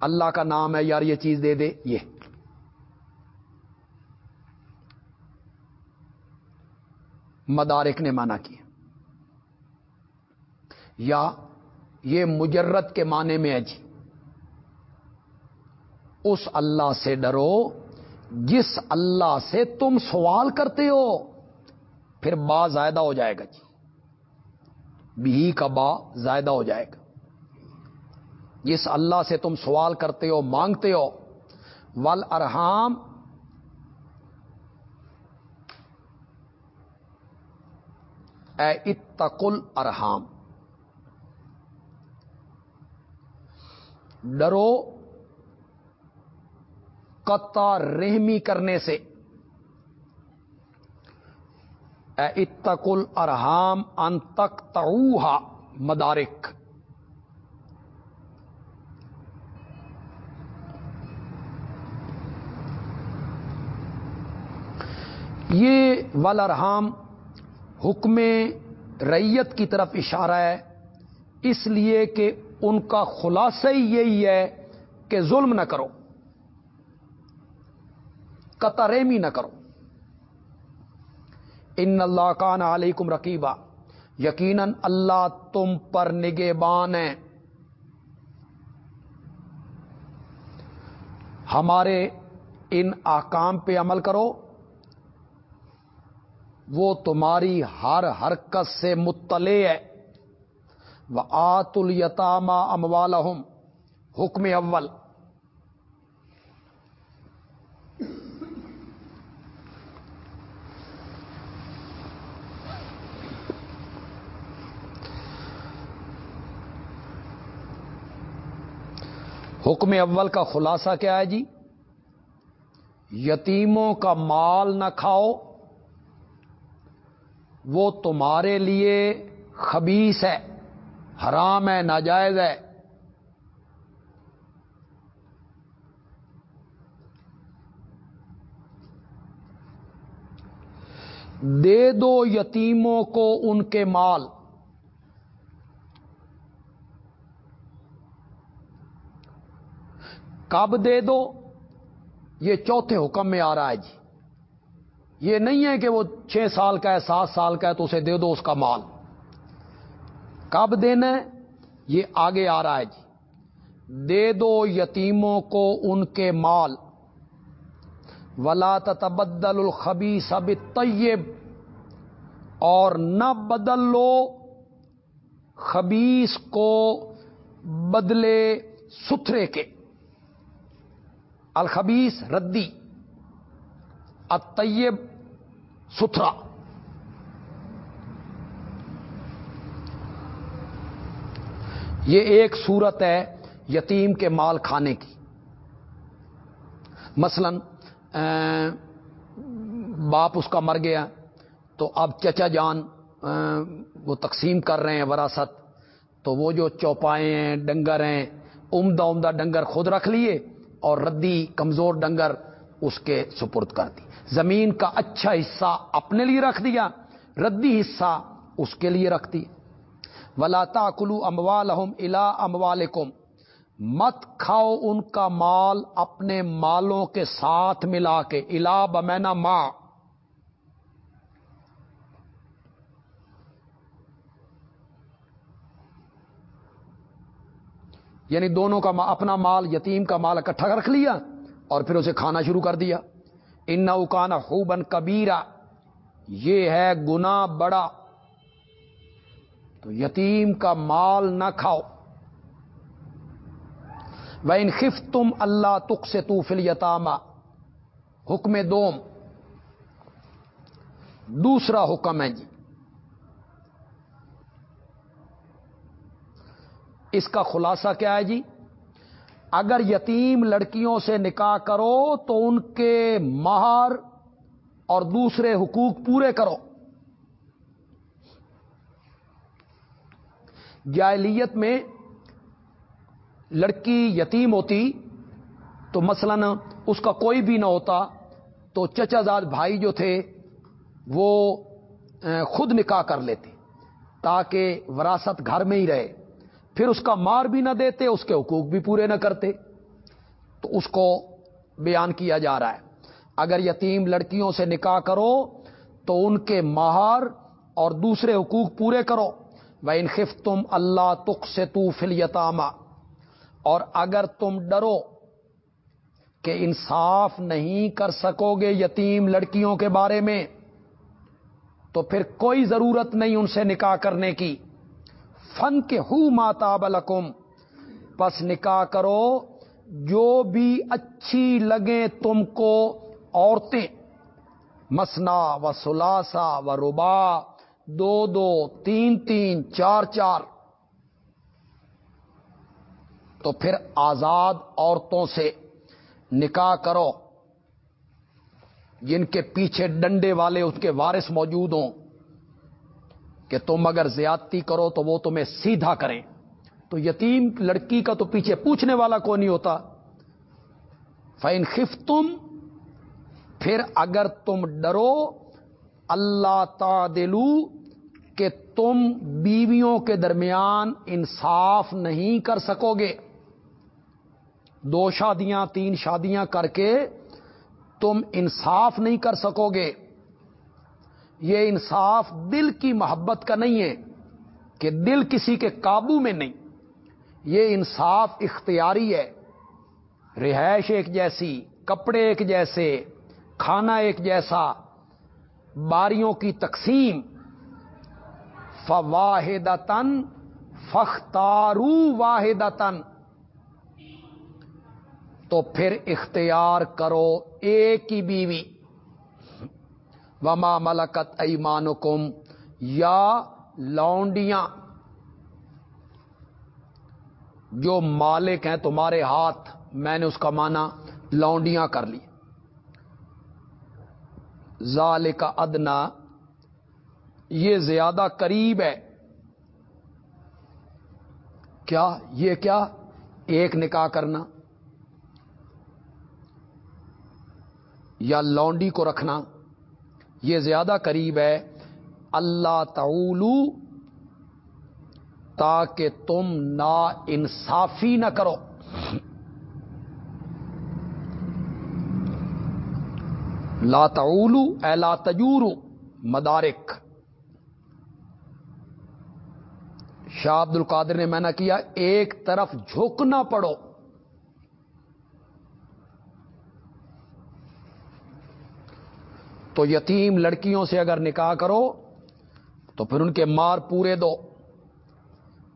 اللہ کا نام ہے یار، یہ چیز دے دے، یہ۔ مدارک نے مانا کیا۔ یا یہ مجرت کے معنی میں ہے جی۔ اس اللہ سے ڈرو جس اللہ سے تم سوال کرتے ہو، پھر با زائدہ ہو جائے گا جی۔ بھی کا با زائدہ ہو جائے گا۔ جس اللہ سے تم سوال کرتے ہو، مانگتے ہو ول ارحام اے اتقل ارحام ڈرو قطع رحمی کرنے سے۔ اے اتقل ارحام انتک توہا مدارک۔ یہ ولرحام حکم ریت کی طرف اشارہ ہے، اس لیے کہ ان کا خلاصہ ہی یہی ہے کہ ظلم نہ کرو قطریمی نہ کرو۔ ان اللہ کان علیکم رقیبہ یقیناً اللہ تم پر نگے بان ہے ہمارے ان آکام پہ عمل کرو۔ وہ تمہاری ہر حرکت سے مطلع ہے۔ وہ آت التام اموال حکم اول۔ حکم اول کا خلاصہ کیا ہے جی؟ یتیموں کا مال نہ کھاؤ۔ وہ تمہارے لیے خبیص ہے، حرام ہے، ناجائز ہے۔ دے دو یتیموں کو ان کے مال۔ کب دے دو، یہ چوتھے حکم میں آ رہا ہے جی۔ یہ نہیں ہے کہ وہ چھ سال کا ہے، سات سال کا ہے تو اسے دے دو اس کا مال۔ کب دینا ہے؟ یہ آگے آ رہا ہے جی۔ دے دو یتیموں کو ان کے مال۔ ولا تبدل الخبی سب طیب اور نہ بدل لو خبیس کو بدلے ستھرے کے۔ الخبیس ردی۔ اطیب ستھرا یہ ایک صورت ہے یتیم کے مال کھانے کی۔ مثلا باپ اس کا مر گیا تو اب چچا جان وہ تقسیم کر رہے ہیں وراثت، تو وہ جو چوپائے ہیں، ڈنگر ہیں، عمدہ عمدہ ڈنگر خود رکھ لیے اور ردی کمزور ڈنگر اس کے سپرد کر دی۔ زمین کا اچھا حصہ اپنے لیے رکھ دیا، ردی حصہ اس کے لیے رکھ دی۔ ولاتا کلو اموال الا اموال مت کھاؤ ان کا مال اپنے مالوں کے ساتھ ملا کے۔ الا بمینا ماں یعنی دونوں کا اپنا مال، یتیم کا مال اکٹھا رکھ لیا اور پھر اسے کھانا شروع کر دیا۔ ان اوکان خوبن کبیرا، یہ ہے گنا بڑا۔ تو یتیم کا مال نہ کھاؤ۔ وہ ان تم اللہ تک سے تو فل یتاما حکم دوم۔ دوسرا حکم ہے جی۔ اس کا خلاصہ کیا ہے جی؟ اگر یتیم لڑکیوں سے نکاح کرو تو ان کے مہر اور دوسرے حقوق پورے کرو۔ جائلیت میں لڑکی یتیم ہوتی تو مثلا اس کا کوئی بھی نہ ہوتا تو چچا زاد بھائی جو تھے وہ خود نکاح کر لیتے تاکہ وراثت گھر میں ہی رہے۔ پھر اس کا مار بھی نہ دیتے، اس کے حقوق بھی پورے نہ کرتے۔ تو اس کو بیان کیا جا رہا ہے۔ اگر یتیم لڑکیوں سے نکاح کرو تو ان کے مہار اور دوسرے حقوق پورے کرو۔ وہ انخف تم اللہ تخ سے تو فل یتامہ اور اگر تم ڈرو کہ انصاف نہیں کر سکو گے یتیم لڑکیوں کے بارے میں، تو پھر کوئی ضرورت نہیں ان سے نکاح کرنے کی۔ فن کے ہو ماتا بلکم پس نکاح کرو، جو بھی اچھی لگیں تم کو عورتیں۔ مسنا و سلاسا و ربا، دو دو، تین تین، چار چار۔ تو پھر آزاد عورتوں سے نکاح کرو۔ جن کے پیچھے ڈنڈے والے اس کے وارث موجود ہوں۔ کہ تم اگر زیادتی کرو تو وہ تمہیں سیدھا کریں تو یتیم لڑکی کا تو پیچھے پوچھنے والا کو نہیں ہوتا؟ فین خف تم پھر اگر تم ڈرو، اللہ تعدلو کہ تم بیویوں کے درمیان انصاف نہیں کر سکو گے۔ دو شادیاں، تین شادیاں کر کے تم انصاف نہیں کر سکو گے۔ یہ انصاف دل کی محبت کا نہیں ہے کہ دل کسی کے قابو میں نہیں۔ یہ انصاف اختیاری ہے۔ رہائش ایک جیسی، کپڑے ایک جیسے، کھانا ایک جیسا، باریوں کی تقسیم۔ فواہد تن فختارو واحد تن تو پھر اختیار کرو ایک ہی بیوی۔ وما ملکت ایمانکم، یا لونڈیاں جو مالک ہیں تمہارے ہاتھ، میں نے اس کا مانا لونڈیاں کر لی۔ ظال کا ادنا، یہ زیادہ قریب ہے۔ کیا؟ یہ کیا؟ ایک نکاح کرنا۔ یا لونڈی کو رکھنا۔ یہ زیادہ قریب ہے، اللہ تعولو تاکہ تم نا انصافی نہ کرو۔ لا تعولو اے لا تجورو مدارک۔ شاہ عبد القادر نے میں نے کیا ایک طرف جھکنا پڑو۔ تو یتیم لڑکیوں سے اگر نکاح کرو تو پھر ان کے مار پورے دو۔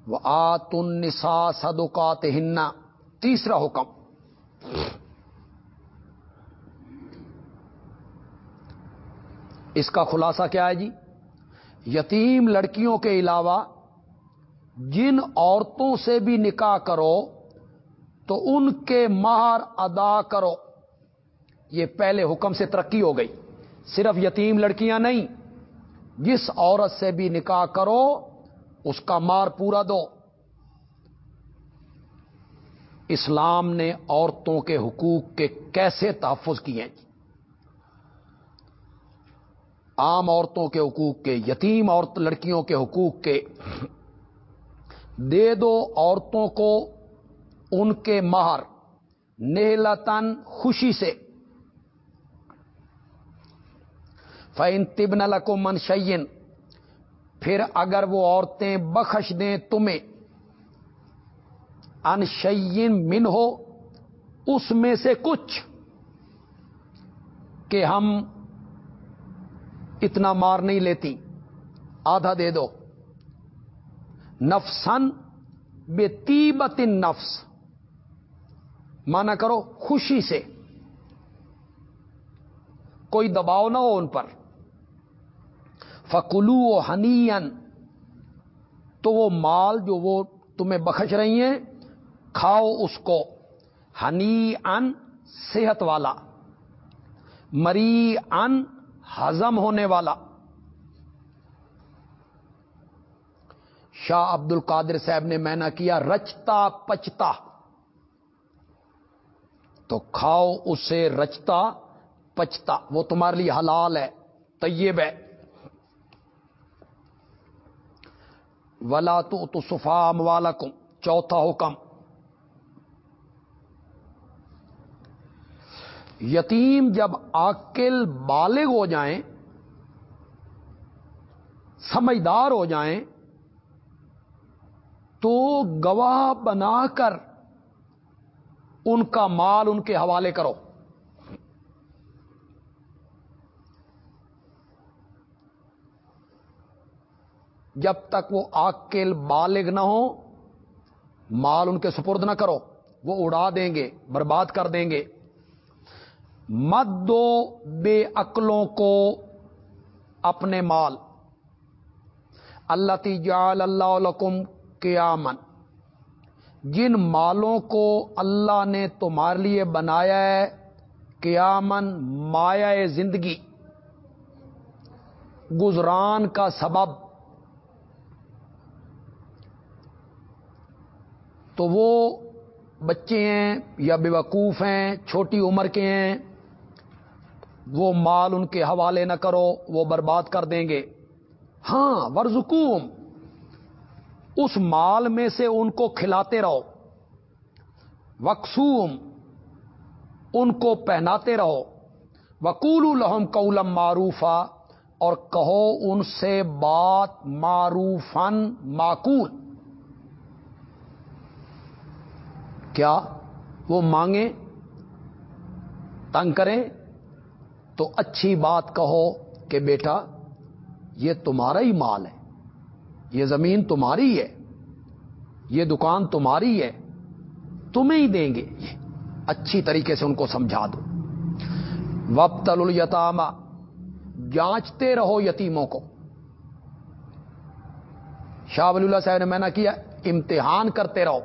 وہ آتن نسا سدوکات ہننا تیسرا حکم۔ اس کا خلاصہ کیا ہے جی؟ یتیم لڑکیوں کے علاوہ جن عورتوں سے بھی نکاح کرو تو ان کے مہر ادا کرو۔ یہ پہلے حکم سے ترقی ہو گئی۔ صرف یتیم لڑکیاں نہیں، جس عورت سے بھی نکاح کرو، اس کا مار پورا دو۔ اسلام نے عورتوں کے حقوق کے کیسے تحفظ کیے؟ ہیں عام عورتوں کے حقوق کے، یتیم عورت لڑکیوں کے حقوق کے۔ دے دو عورتوں کو ان کے مہر نیلتن خوشی سے۔ فین تبن لکو منشین پھر اگر وہ عورتیں بخش دیں تمہیں انشین من ہو اس میں سے کچھ کہ ہم اتنا مار نہیں لیتی، آدھا دے دو۔ نفسن بے تیبت نفس مانا کرو خوشی سے۔ کوئی دباؤ نہ ہو ان پر۔ فکلو و ہنی تو وہ مال جو وہ تمہیں بخش رہی ہیں، کھاؤ اس کو۔ ہنی ان صحت والا۔ مری ان ہزم ہونے والا۔ شاہ عبد القادر صاحب نے میں کیا، رچتا پچتا۔ تو کھاؤ اسے رچتا پچتا، وہ تمہارے لیے حلال ہے، طیب ہے۔ ولا تو تو سفام والا چوتھا حکم. یتیم جب آکل بالغ ہو جائیں، سمجھدار ہو جائیں، تو گواہ بنا کر ان کا مال ان کے حوالے کرو۔ جب تک وہ آکل بالغ نہ ہو، مال ان کے سپرد نہ کرو، وہ اڑا دیں گے، برباد کر دیں گے۔ مت دو بے عقلوں کو اپنے مال۔ اللہ تجال اللہ علکم قیامن جن مالوں کو اللہ نے تمہارے لیے بنایا ہے قیامن مایا زندگی۔ گزران کا سبب۔ تو وہ بچے ہیں یا بے وقوف ہیں، چھوٹی عمر کے ہیں، وہ مال ان کے حوالے نہ کرو، وہ برباد کر دیں گے۔ ہاں ورزکوم اس مال میں سے ان کو کھلاتے رہو۔ وقسوم ان کو پہناتے رہو۔ وکول الحم کولم معروفا۔ اور کہو ان سے بات معروفن معقول۔ کیا وہ مانگیں، تنگ کریں، تو اچھی بات کہو کہ بیٹا، یہ تمہارا ہی مال ہے، یہ زمین تمہاری ہے، یہ دکان تمہاری ہے، تمہیں ہی دیں گے اچھی طریقے سے ان کو سمجھا دو۔ وب تل جانچتے رہو یتیموں کو۔ شاہ ولی اللہ صاحب نے میں نے کیا، امتحان کرتے رہو۔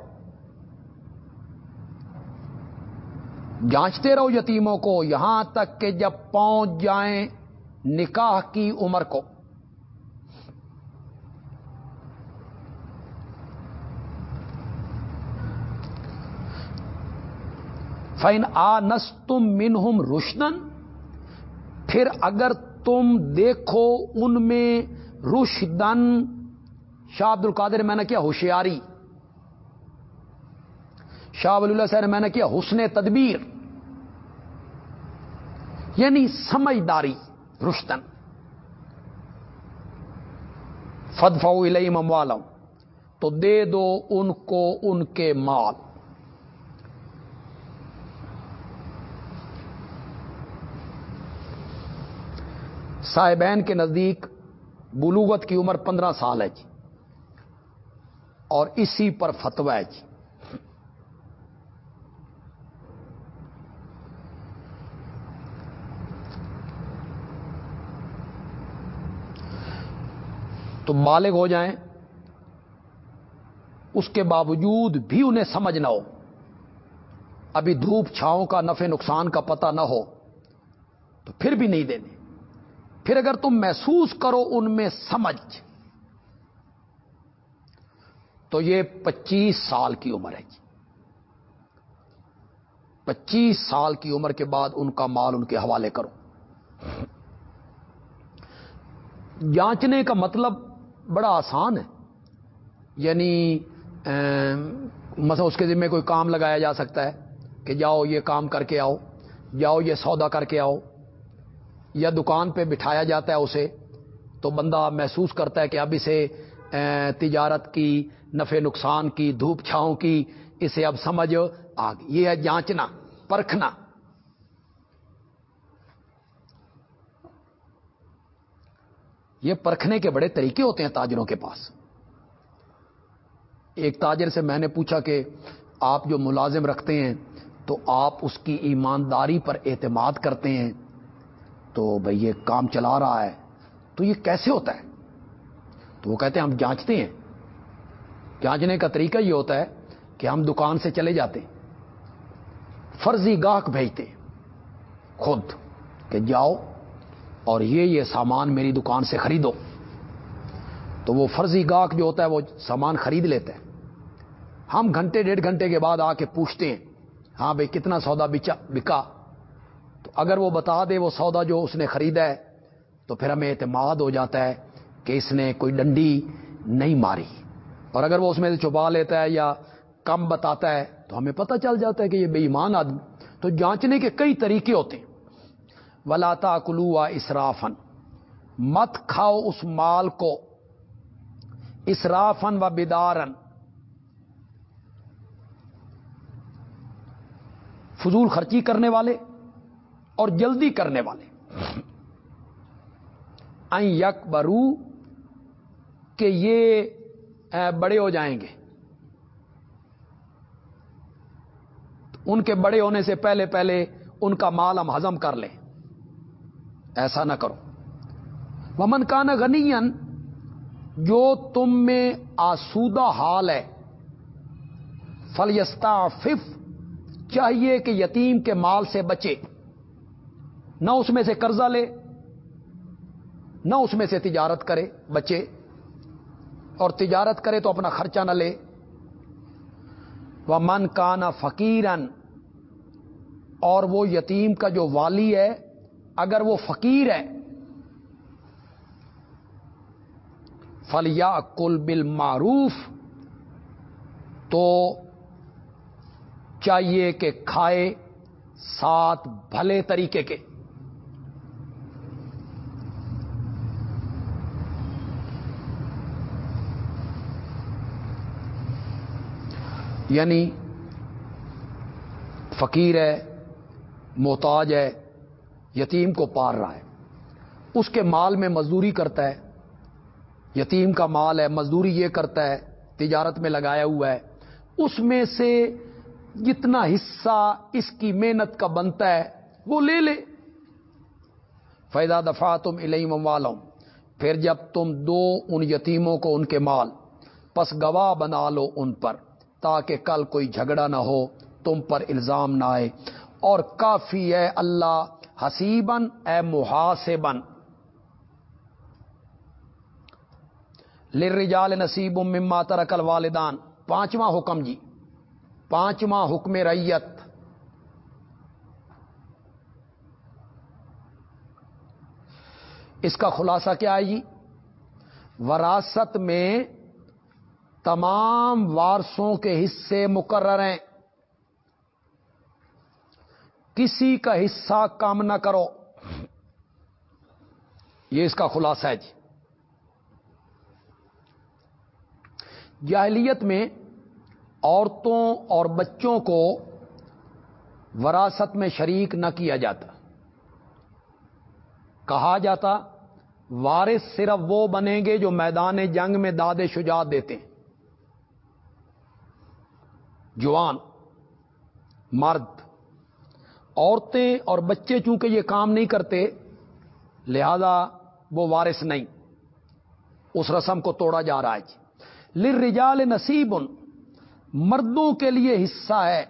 جانچتے رہو یتیموں کو، یہاں تک کہ جب پہنچ جائیں نکاح کی عمر کو۔ فائن آ نس تم منہم روشنن پھر اگر تم دیکھو ان میں رشدن شاہ عبد القادر میں نے کیا، ہوشیاری۔ شاہ ولی اللہ صاحب نے میں نے کیا، حسن تدبیر۔ یعنی سمجھداری، رشتن۔ فد فو مموالم تو دے دو ان کو ان کے مال۔ صاحبین کے نزدیک بلوغت کی عمر پندرہ سال ہے جی۔ اور اسی پر فتوا ہے جی۔ تو بالغ ہو جائیں، اس کے باوجود بھی انہیں سمجھ نہ ہو۔ ابھی دھوپ چھاؤں کا، نفع نقصان کا پتہ نہ ہو، تو پھر بھی نہیں دینے۔ پھر اگر تم محسوس کرو ان میں سمجھ، تو یہ پچیس سال کی عمر ہے جی۔ پچیس سال کی عمر کے بعد ان کا مال ان کے حوالے کرو۔ جانچنے کا مطلب بڑا آسان ہے۔ یعنی مثلا اس کے ذمہ کوئی کام لگایا جا سکتا ہے کہ جاؤ یہ کام کر کے آؤ، جاؤ یہ سودا کر کے آؤ، یا دکان پہ بٹھایا جاتا ہے اسے، تو بندہ محسوس کرتا ہے کہ اب اسے تجارت کی، نفع نقصان کی، دھوپ چھاؤں کی، اسے اب سمجھ آ گئی۔ یہ ہے جانچنا، پرکھنا۔ یہ پرکھنے کے بڑے طریقے ہوتے ہیں تاجروں کے پاس۔ ایک تاجر سے میں نے پوچھا کہ آپ جو ملازم رکھتے ہیں تو آپ اس کی ایمانداری پر اعتماد کرتے ہیں؟ تو بھئی یہ کام چلا رہا ہے، تو یہ کیسے ہوتا ہے؟ تو وہ کہتے ہیں ہم جانچتے ہیں۔ جانچنے کا طریقہ یہ ہوتا ہے کہ ہم دکان سے چلے جاتے ہیں، فرضی گاہک بھیجتے خود کہ جاؤ اور یہ یہ سامان میری دکان سے خریدو۔ تو وہ فرضی گاہک جو ہوتا ہے وہ سامان خرید لیتے ہیں۔ ہم گھنٹے ڈیڑھ گھنٹے کے بعد آ کے پوچھتے ہیں ہاں بھائی کتنا سودا بچا، بکا؟ تو اگر وہ بتا دے وہ سودا جو اس نے خریدا ہے، تو پھر ہمیں اعتماد ہو جاتا ہے کہ اس نے کوئی ڈنڈی نہیں ماری۔ اور اگر وہ اس میں سے چھپا لیتا ہے یا کم بتاتا ہے، تو ہمیں پتہ چل جاتا ہے کہ یہ بے ایمان آدمی۔ تو جانچنے کے کئی طریقے ہوتے ہیں۔ ولاتا کلو اسرافن مت کھاؤ اس مال کو اسرافن و بیدارن فضول خرچی کرنے والے اور جلدی کرنے والے۔ یک برو کہ یہ بڑے ہو جائیں گے۔ ان کے بڑے ہونے سے پہلے پہلے ان کا مال ہم ہزم کر لیں۔ ایسا نہ کرو۔ ومن کا نا جو تم میں آسودہ حال ہے فلیستا فف چاہیے کہ یتیم کے مال سے بچے۔ نہ اس میں سے قرضہ لے، نہ اس میں سے تجارت کرے، بچے۔ اور تجارت کرے تو اپنا خرچہ نہ لے۔ وہ من کا نہ فقیرن اور وہ یتیم کا جو والی ہے اگر وہ فقیر ہے فلیا کل بل معروف تو چاہیے کہ کھائے سات بھلے طریقے کے۔ یعنی فقیر ہے، محتاج ہے یتیم کو پار رہا ہے۔ اس کے مال میں مزدوری کرتا ہے۔ یتیم کا مال ہے، مزدوری یہ کرتا ہے، تجارت میں لگایا ہوا ہے۔ اس میں سے جتنا حصہ اس کی محنت کا بنتا ہے، وہ لے لے۔ فیضا دفاع تم علیم والوں پھر جب تم دو ان یتیموں کو ان کے مال، پس گواہ بنا لو ان پر، تاکہ کل کوئی جھگڑا نہ ہو، تم پر الزام نہ آئے۔ اور کافی ہے اللہ حسیبن اے محاسبن لرجال نصیب مما ترکل والدان پانچواں حکم جی. پانچواں حکم ریت. اس کا خلاصہ کیا ہے جی؟ وراثت میں تمام وارسوں کے حصے مقرر ہیں. کسی کا حصہ کام نہ کرو۔ یہ اس کا خلاصہ ہے جی۔ جاہلیت میں عورتوں اور بچوں کو وراثت میں شریک نہ کیا جاتا۔ کہا جاتا، وارث صرف وہ بنیں گے جو میدان جنگ میں داد شجاعت دیتے ہیں۔ جوان، مرد عورتیں اور بچے چونکہ یہ کام نہیں کرتے، لہذا وہ وارث نہیں۔ اس رسم کو توڑا جا رہا ہے جی۔ لر رجال نصیب مردوں کے لیے حصہ ہے۔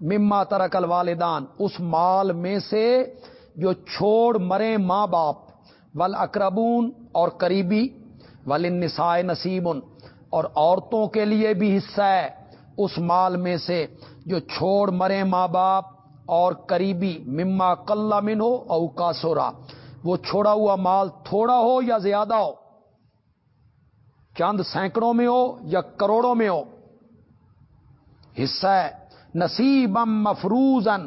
مما ترکل والدان اس مال میں سے جو چھوڑ مرے ماں باپ۔ ول اکربون اور قریبی۔ ول نسائے نصیبن اور عورتوں کے لیے بھی حصہ ہے۔ اس مال میں سے جو چھوڑ مرے ماں باپ۔ اور قریبی مما کل من ہو او سورا وہ چھوڑا ہوا مال تھوڑا ہو یا زیادہ ہو؟ چند سینکڑوں میں ہو یا کروڑوں میں ہو؟ حصہ ہے۔ نصیبم مفروزن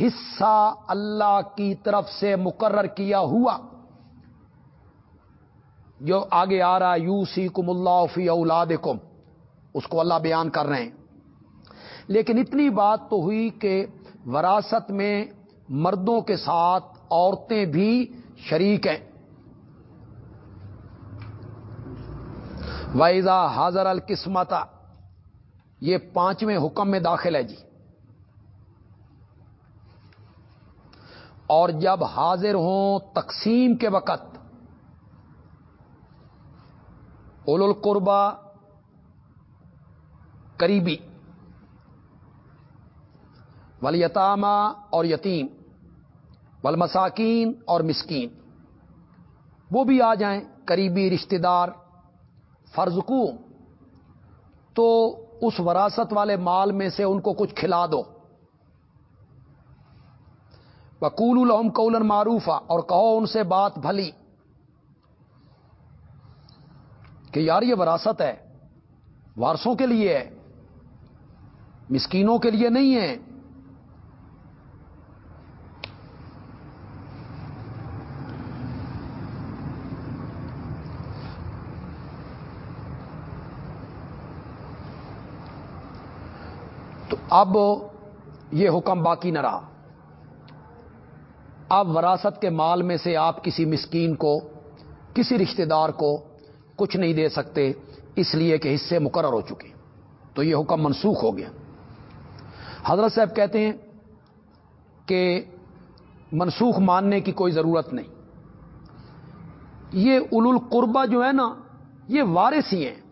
حصہ اللہ کی طرف سے مقرر کیا ہوا۔ جو آگے آ رہا یو سی کم اللہ فی اولاد اس کو اللہ بیان کر رہے ہیں۔ لیکن اتنی بات تو ہوئی کہ وراثت میں مردوں کے ساتھ عورتیں بھی شریک ہیں۔ وائزا حاضر القسمت یہ پانچویں حکم میں داخل ہے جی۔ اور جب حاضر ہوں تقسیم کے وقت اول القربا قریبی۔ ولیتامہ اور یتیم ولمساکین اور مسکین۔ وہ بھی آ جائیں قریبی رشتے دار، فرض کو تو اس وراثت والے مال میں سے ان کو کچھ کھلا دو۔ بکول الحم کولن معروفہ اور کہو ان سے بات بھلی۔ کہ یار یہ وراثت ہے وارسوں کے لیے ہے، مسکینوں کے لیے نہیں ہے۔ تو اب یہ حکم باقی نہ رہا۔ اب وراثت کے مال میں سے آپ کسی مسکین کو، کسی رشتہ دار کو کچھ نہیں دے سکتے، اس لیے کہ حصے مقرر ہو چکے۔ تو یہ حکم منسوخ ہو گیا۔ حضرت صاحب کہتے ہیں کہ منسوخ ماننے کی کوئی ضرورت نہیں۔ یہ اول القربہ جو ہے نا، یہ وارث ہی ہیں۔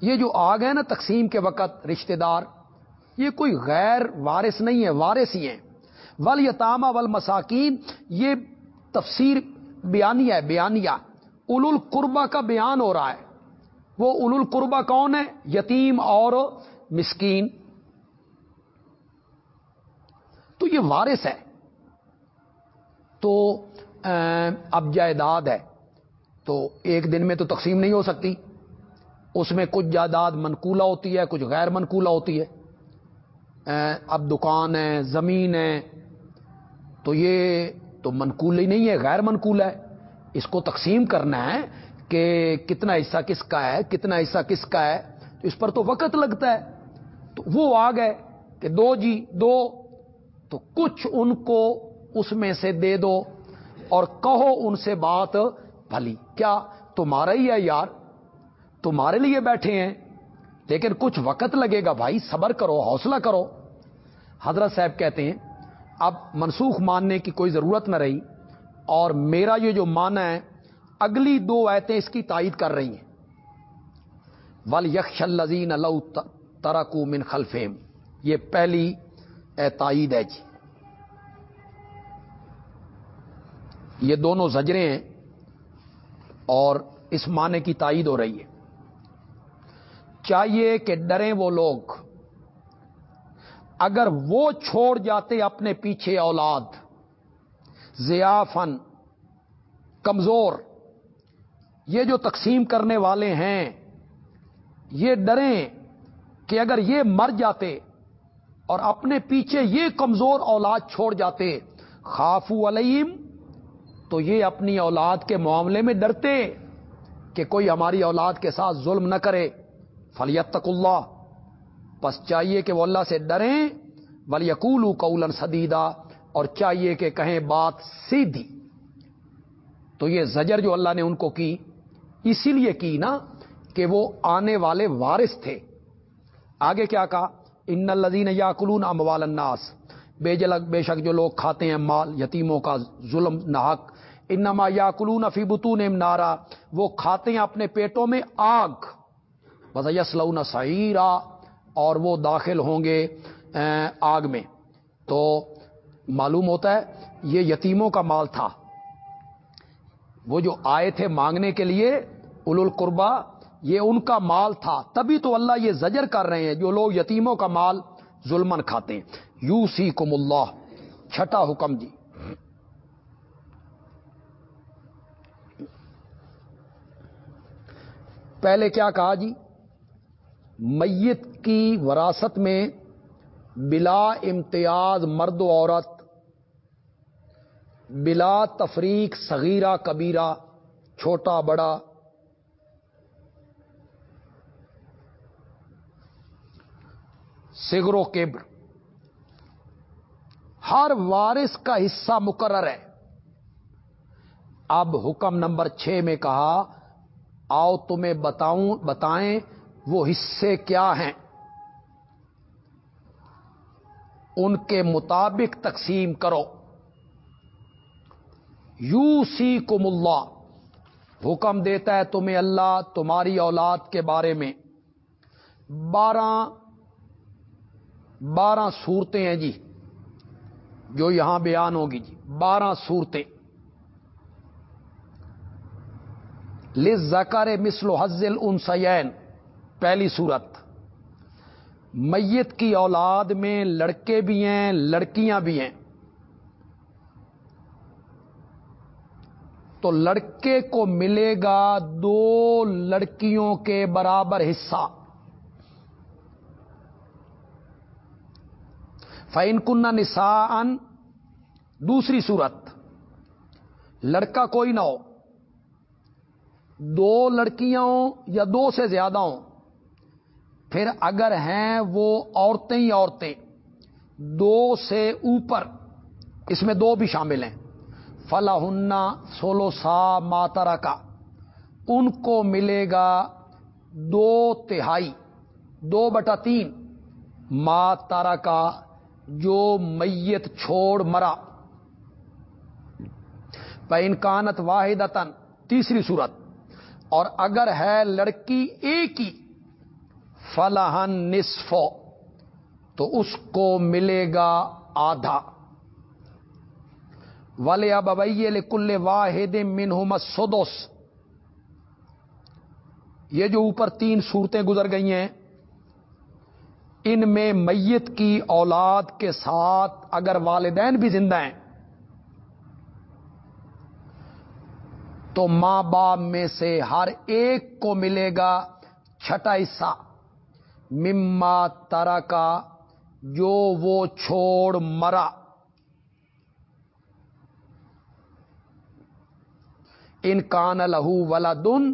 یہ جو آگ ہے نا تقسیم کے وقت، رشتہ دار، یہ کوئی غیر وارث نہیں ہے، وارث ہی ہیں۔ ول یتامہ ول مساکین یہ تفسیر بیانیہ ہے، بیانیہ۔ اول القربہ کا بیان ہو رہا ہے۔ وہ اول القربہ کون ہے؟ یتیم اور مسکین۔ تو یہ وارث ہے۔ تو اب جائیداد ہے۔ تو ایک دن میں تو تقسیم نہیں ہو سکتی۔ اس میں کچھ جائیداد منقولہ ہوتی ہے، کچھ غیر منقولہ ہوتی ہے۔ اب دکان ہے، زمین ہے، تو یہ تو منقول ہی نہیں ہے، غیر منقول ہے۔ اس کو تقسیم کرنا ہے کہ کتنا حصہ کس کا ہے، کتنا حصہ کس کا ہے۔ تو اس پر تو وقت لگتا ہے۔ تو وہ آ گئے کہ دو جی دو۔ تو کچھ ان کو اس میں سے دے دو اور کہو ان سے بات بھلی۔ کیا تمہارا ہی ہے یار؟ تمہارے لیے بیٹھے ہیں، لیکن کچھ وقت لگے گا بھائی، صبر کرو، حوصلہ کرو۔ حضرت صاحب کہتے ہیں، اب منسوخ ماننے کی کوئی ضرورت نہ رہی، اور میرا یہ جو مانا ہے، اگلی دو ایتیں اس کی تائید کر رہی ہیں۔ ول یکش الزین اللہ ترکو من خلفیم یہ پہلی تائید ہے جی۔ یہ دونوں زجرے ہیں اور اس معنی کی تائید ہو رہی ہے۔ چاہیے کہ ڈریں وہ لوگ۔ اگر وہ چھوڑ جاتے اپنے پیچھے اولاد ضیافن کمزور، یہ جو تقسیم کرنے والے ہیں، یہ ڈریں کہ اگر یہ مر جاتے اور اپنے پیچھے یہ کمزور اولاد چھوڑ جاتے، خافو علیم تو یہ اپنی اولاد کے معاملے میں ڈرتے کہ کوئی ہماری اولاد کے ساتھ ظلم نہ کرے۔ فلیت تک اللہ بس چاہیے کہ وہ اللہ سے ڈریں ولیقول قولن سدیدہ اور چاہیے کہ کہیں بات سیدھی۔ تو یہ زجر جو اللہ نے ان کو کی، اسی لیے کی نا کہ وہ آنے والے وارث تھے۔ آگے کیا کہا؟ ان الزین یا کلون اموال الناس۔ بے جلک بے شک جو لوگ کھاتے ہیں مال، یتیموں کا ظلم، ناحق انما یا کلون فی بتون نارا۔ وہ کھاتے ہیں اپنے پیٹوں میں آگ۔ بس یسلون سعیرا اور وہ داخل ہوں گے آگ میں۔ تو معلوم ہوتا ہے، یہ یتیموں کا مال تھا۔ وہ جو آئے تھے مانگنے کے لیے اول القربا، یہ ان کا مال تھا۔ تبھی تو اللہ یہ زجر کر رہے ہیں، جو لوگ یتیموں کا مال ظلمن کھاتے ہیں۔ یو سی کم اللہ، چھٹا حکم جی۔ پہلے کیا کہا جی؟ میت کی وراثت میں بلا امتیاز مرد و عورت، بلا تفریق صغیرہ کبیرہ، چھوٹا بڑا سگر و کبر۔ ہر وارث کا حصہ مقرر ہے۔ اب حکم نمبر چھ میں کہا، آؤ تمہیں بتاؤں، بتائیں وہ حصے کیا ہیں؟ ان کے مطابق تقسیم کرو۔ یو سی کم اللہ، حکم دیتا ہے تمہیں اللہ، تمہاری اولاد کے بارے میں۔ بارہ بارہ صورتیں ہیں جی جو یہاں بیان ہوگی جی۔ بارہ صورتیں۔ لز زکار مسل حزل ان سین پہلی صورت، میت کی اولاد میں لڑکے بھی ہیں، لڑکیاں بھی ہیں۔ تو لڑکے کو ملے گا دو لڑکیوں کے برابر حصہ۔ فائن کنہ نسان دوسری صورت، لڑکا کوئی نہ ہو، دو لڑکیاں ہوں یا دو سے زیادہ ہوں۔ پھر اگر ہیں وہ عورتیں ہی عورتیں، دو سے اوپر، اس میں دو بھی شامل ہیں۔ فلا سولو سا ماترا کا ان کو ملے گا دو تہائی، دو بٹا تین۔ ماتارا کا جو میت چھوڑ مرا۔ پینکانت واحد تیسری صورت۔ اور اگر ہے لڑکی ایک ہی فلاحن نصف تو اس کو ملے گا آدھا۔ والے اب ابئی کل واحد منہ سدوس یہ جو اوپر تین صورتیں گزر گئی ہیں، ان میں میت کی اولاد کے ساتھ اگر والدین بھی زندہ ہیں، تو ماں باپ میں سے ہر ایک کو ملے گا چھٹا حصہ۔ مما ترا کا جو وہ چھوڑ مرا۔ ان کان لہو ولا دن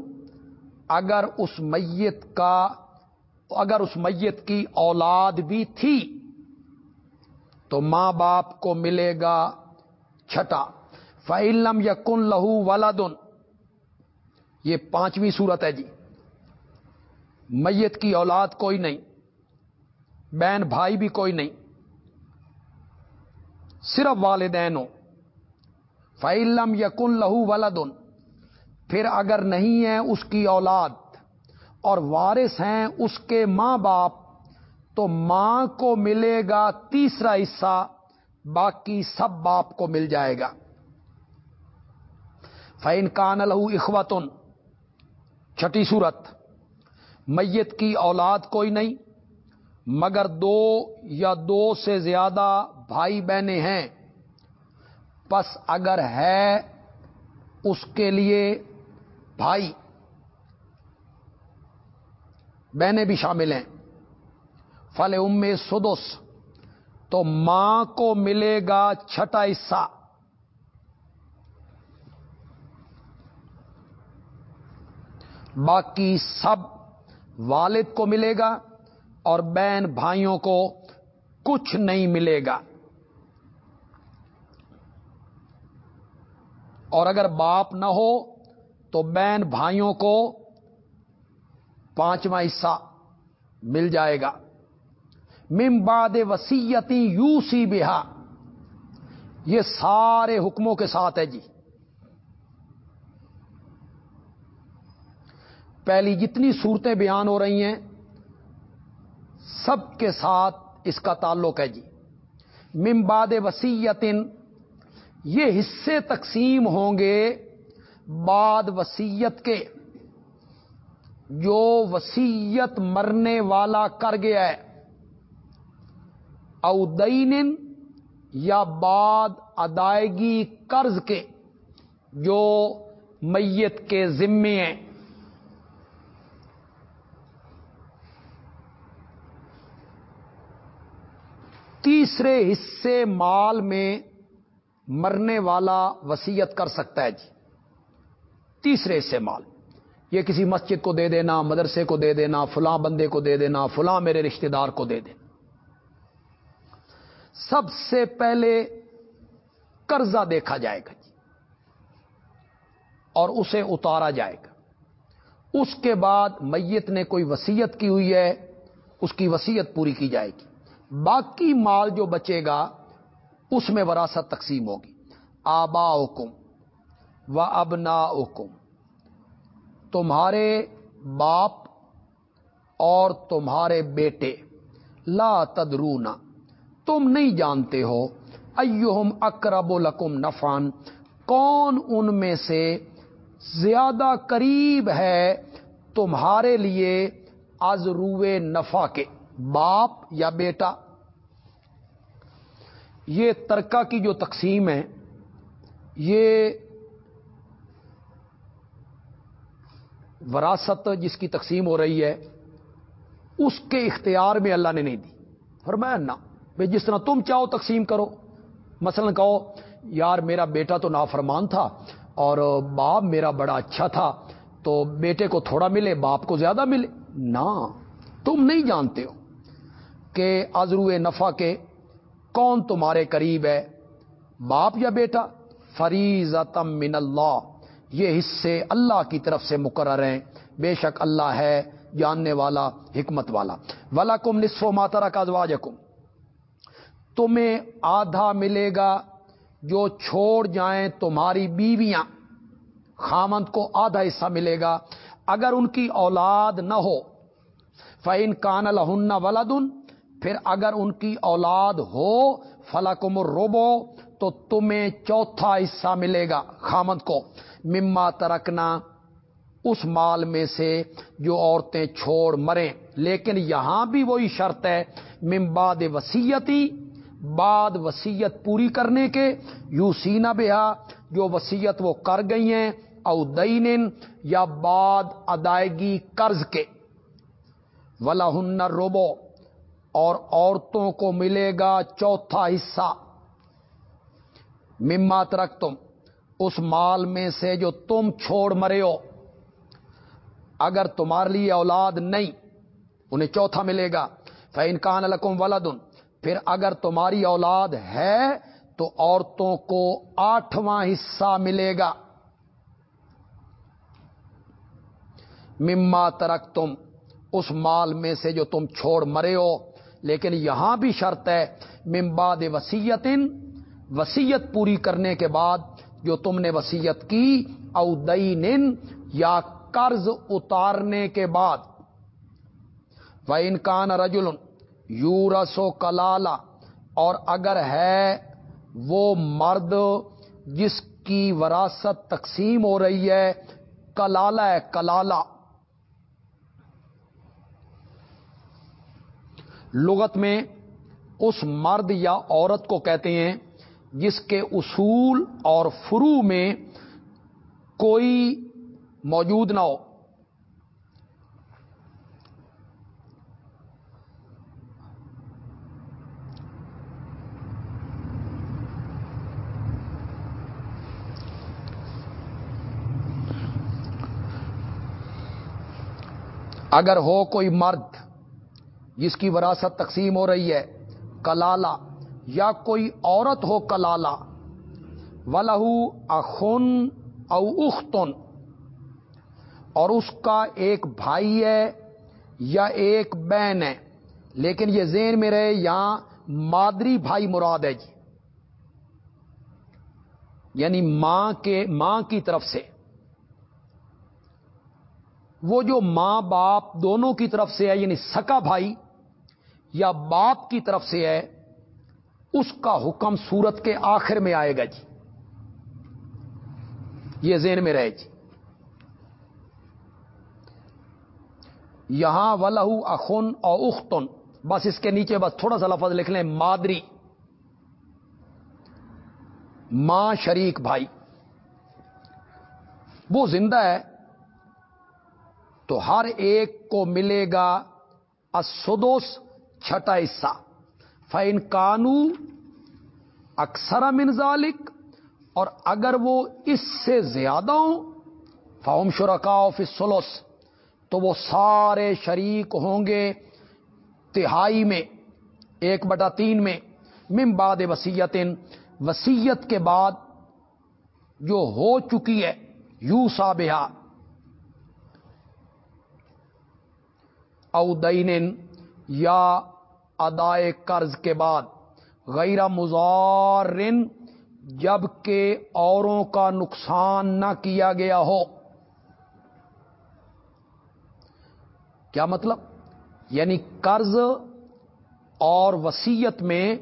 اگر اس میت کا، اگر اس میت کی اولاد بھی تھی، تو ماں باپ کو ملے گا چھٹا۔ فعلم یا کن لہو والا دن یہ پانچویں صورت ہے جی۔ میت کی اولاد کوئی نہیں، بہن بھائی بھی کوئی نہیں، صرف والدین ہو فعلم یا کن لہو ولادن پھر اگر نہیں ہے اس کی اولاد اور وارث ہیں اس کے ماں باپ، تو ماں کو ملے گا تیسرا حصہ، باقی سب باپ کو مل جائے گا۔ فین کان لہو اخوتن چھٹی صورت۔ میت کی اولاد کوئی نہیں، مگر دو یا دو سے زیادہ بھائی بہنیں ہیں۔ پس اگر ہے اس کے لیے بھائی، بہنیں بھی شامل ہیں۔ فل ام سدس، تو ماں کو ملے گا چھٹا حصہ۔ باقی سب والد کو ملے گا اور بہن بھائیوں کو کچھ نہیں ملے گا۔ اور اگر باپ نہ ہو تو بہن بھائیوں کو پانچواں حصہ مل جائے گا۔ ممباد وسیعتی یو سی بہا۔ یہ سارے حکموں کے ساتھ ہے جی۔ پہلی جتنی صورتیں بیان ہو رہی ہیں، سب کے ساتھ اس کا تعلق ہے جی۔ ممباد وسیعتن یہ حصے تقسیم ہوں گے بعد وسیعت کے۔ جو وسیعت مرنے والا کر گیا ہے اودین یا بعد ادائیگی قرض کے، جو میت کے ذمے ہیں۔ تیسرے حصے مال میں مرنے والا وسیعت کر سکتا ہے جی۔ تیسرے حصے مال۔ یہ کسی مسجد کو دے دینا، مدرسے کو دے دینا، فلاں بندے کو دے دینا، فلاں میرے رشتہ دار کو دے دینا۔ سب سے پہلے قرضہ دیکھا جائے گا جی۔ اور اسے اتارا جائے گا۔ اس کے بعد میت نے کوئی وسیعت کی ہوئی ہے، اس کی وسیعت پوری کی جائے گی۔ باقی مال جو بچے گا، اس میں وراثت تقسیم ہوگی۔ آبا حکم و ابنا حکم تمہارے باپ اور تمہارے بیٹے۔ لا تدرونا تم نہیں جانتے ہو۔ ایہم اکرب لکم نفان کون ان میں سے زیادہ قریب ہے تمہارے لیے از روئے نفع کے؟ باپ یا بیٹا، یہ ترکا کی جو تقسیم ہے، یہ وراثت جس کی تقسیم ہو رہی ہے، اس کے اختیار میں اللہ نے نہیں دی۔ فرمایا، نہ بھائی جس طرح تم چاہو تقسیم کرو۔ مثلا کہو، یار میرا بیٹا تو نافرمان تھا اور باپ میرا بڑا اچھا تھا، تو بیٹے کو تھوڑا ملے، باپ کو زیادہ ملے۔ نہ، تم نہیں جانتے ہو۔ کہ ازرو نفع کے، کون تمہارے قریب ہے؟ باپ یا بیٹا؟ فریض من اللہ۔ یہ حصے اللہ کی طرف سے مقرر ہیں۔ بے شک اللہ ہے جاننے والا، حکمت والا۔ ولا کم نصف و ماترا کا تمہیں آدھا ملے گا جو چھوڑ جائیں تمہاری بیویاں۔ خامند کو آدھا حصہ ملے گا۔ اگر ان کی اولاد نہ ہو فعین کان الحن ولادن پھر اگر ان کی اولاد ہو فلاکم روبو تو تمہیں چوتھا حصہ ملے گا خامند کو۔ مما ترکنا، اس مال میں سے جو عورتیں چھوڑ مریں۔ لیکن یہاں بھی وہی شرط ہے۔ ممباد وسیعتی بعد وسیعت پوری کرنے کے۔ یو سینا بہا، جو وسیعت وہ کر گئی ہیں، او دین یا بعد ادائیگی قرض کے۔ ولا ہنر روبو اور عورتوں کو ملے گا چوتھا حصہ۔ ممات رکھ تم اس مال میں سے جو تم چھوڑ مرے ہو۔ اگر تمہارے لیے اولاد نہیں، انہیں چوتھا ملے گا۔ فین کان الکم ولادن پھر اگر تمہاری اولاد ہے تو عورتوں کو آٹھواں حصہ ملے گا۔ مما ترک تم اس مال میں سے جو تم چھوڑ مرے ہو لیکن یہاں بھی شرط ہے ممباد وسیعت وسیعت پوری کرنے کے بعد جو تم نے وسیعت کی اودین یا قرض اتارنے کے بعد۔ و انکان رجل یورس و کلالا، اور اگر ہے وہ مرد جس کی وراثت تقسیم ہو رہی ہے، کلالا ہے، کلالا۔ لغت میں اس مرد یا عورت کو کہتے ہیں جس کے اصول اور فرو میں کوئی موجود نہ ہو۔ اگر ہو کوئی مرد جس کی وراثت تقسیم ہو رہی ہے کلالا یا کوئی عورت ہو کلالا ولہو اخن او اختن اور اس کا ایک بھائی ہے یا ایک بہن ہے، لیکن یہ ذہن میں رہے یہاں مادری بھائی مراد ہے جی۔ یعنی ماں کے، ماں کی طرف سے۔ وہ جو ماں باپ دونوں کی طرف سے ہے یعنی سکا بھائی یا باپ کی طرف سے ہے، اس کا حکم سورت کے آخر میں آئے گا جی۔ یہ ذہن میں رہے جی۔ یہاں ولہ اخن اور اختن، بس اس کے نیچے بس تھوڑا سا لفظ لکھ لیں، مادری۔ ماں شریک بھائی۔ وہ زندہ ہے تو ہر ایک کو ملے گا۔ اسدوس چھٹا حصہ فین کانو اکثر منظالک اور اگر وہ اس سے زیادہ ہوں فوم شرکا آف سلوس تو وہ سارے شریک ہوں گے تہائی میں، ایک بٹا تین میں بعد وسیعت وسیعت کے بعد جو ہو چکی ہے یو سا او دین یا ادائے قرض کے بعد غیر مزارن جبکہ اوروں کا نقصان نہ کیا گیا ہو۔ کیا مطلب؟ یعنی قرض اور وسیعت میں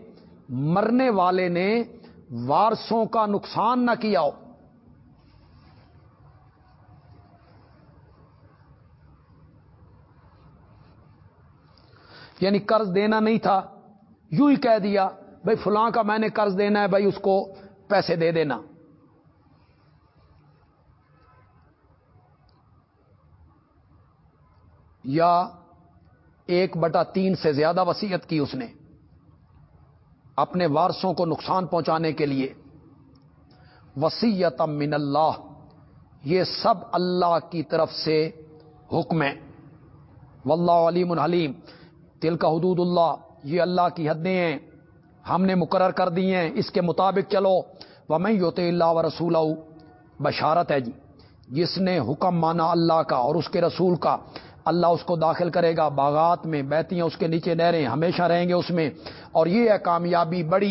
مرنے والے نے وارسوں کا نقصان نہ کیا ہو۔ یعنی قرض دینا نہیں تھا، یوں ہی کہہ دیا، بھائی فلاں کا میں نے قرض دینا ہے، بھائی اس کو پیسے دے دینا۔ یا ایک بٹا تین سے زیادہ وسیعت کی اس نے اپنے وارسوں کو نقصان پہنچانے کے لیے۔ وسیعت من اللہ، یہ سب اللہ کی طرف سے حکم ہے۔ واللہ علیم الحلیم۔ تل کا حدود اللہ، یہ اللہ کی حدیں ہیں۔ ہم نے مقرر کر دی ہیں، اس کے مطابق چلو۔ وہ میں یوت اللہ و رسول بشارت ہے جی۔ جس نے حکم مانا اللہ کا اور اس کے رسول کا، اللہ اس کو داخل کرے گا۔ باغات میں بیتیاں اس کے نیچے نہریں، ہمیشہ رہیں گے اس میں۔ اور یہ ہے کامیابی بڑی۔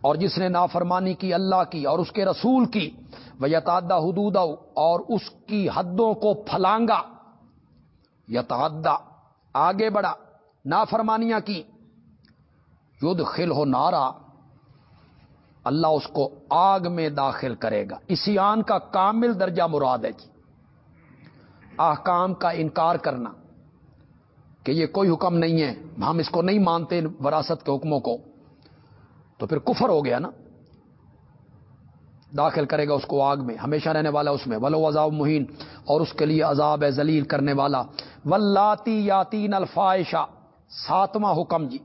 اور جس نے نافرمانی کی اللہ کی اور اس کے رسول کی وہ یتعدہ حدود اور اس کی حدوں کو پھلانگا۔ یتعدہ آگے بڑھا، نافرمانیاں کی۔ ید خل ہو نارا، اللہ اس کو آگ میں داخل کرے گا۔ اسی آن کا کامل درجہ مراد ہے جی۔ احکام کا انکار کرنا کہ یہ کوئی حکم نہیں ہے، ہم اس کو نہیں مانتے وراثت کے حکموں کو۔ تو پھر کفر ہو گیا نا۔ داخل کرے گا اس کو آگ میں، ہمیشہ رہنے والا اس میں۔ ولو عذاب مہین، اور اس کے لیے عذاب ہے ذلیل کرنے والا۔ ولاتی یاتین الفائشہ ساتواں حکم جی۔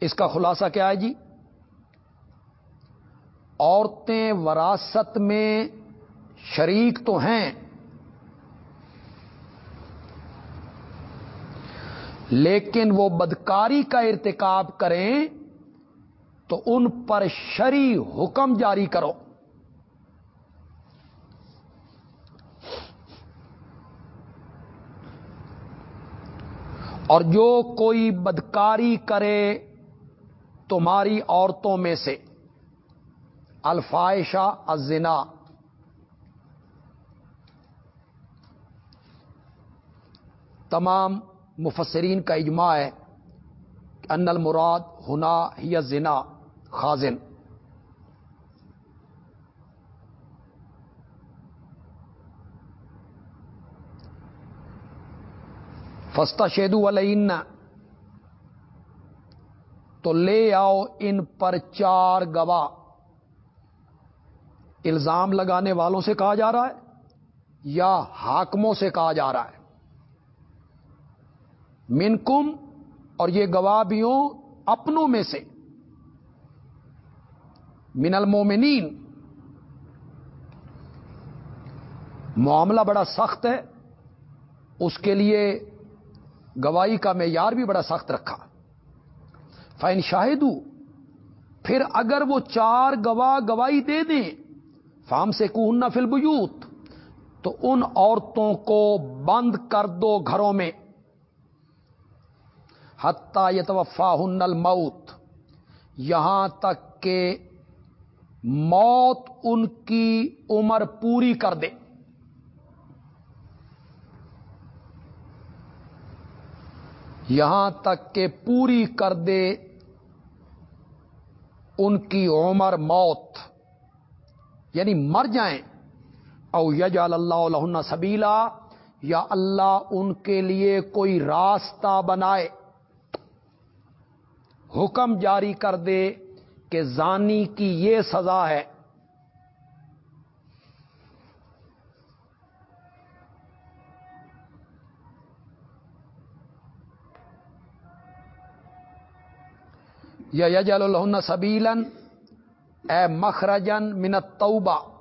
اس کا خلاصہ کیا ہے جی؟ عورتیں وراثت میں شریک تو ہیں لیکن وہ بدکاری کا ارتکاب کریں تو ان پر شری حکم جاری کرو۔ اور جو کوئی بدکاری کرے تمہاری عورتوں میں سے الفائشہ ازنا تمام مفسرین کا اجماع ہے کہ ان المراد ہنا ہی زنا خازن۔ فستا شیدو علین تو لے آؤ ان پر چار گواہ۔ الزام لگانے والوں سے کہا جا رہا ہے یا حاکموں سے کہا جا رہا ہے؟ منکم اور یہ گواہ بھی ہوں اپنوں میں سے۔ من المومنین معاملہ بڑا سخت ہے۔ اس کے لیے گواہی کا معیار بھی بڑا سخت رکھا۔ فائن شاہدو پھر اگر وہ چار گواہ گواہی دے دیں فام سے کون فل بیوت تو ان عورتوں کو بند کر دو گھروں میں۔ حتہ یتوفا ہن الموت، یہاں تک کہ موت ان کی عمر پوری کر دے۔ یہاں تک کہ پوری کر دے ان کی عمر موت یعنی مر جائیں۔ او یجال اللہ علیہ سبیلا، یا اللہ ان کے لیے کوئی راستہ بنائے۔ حکم جاری کر دے کہ زانی کی یہ سزا ہے۔ یا یجل الہن سبیلن اے مخرجن منت توبہ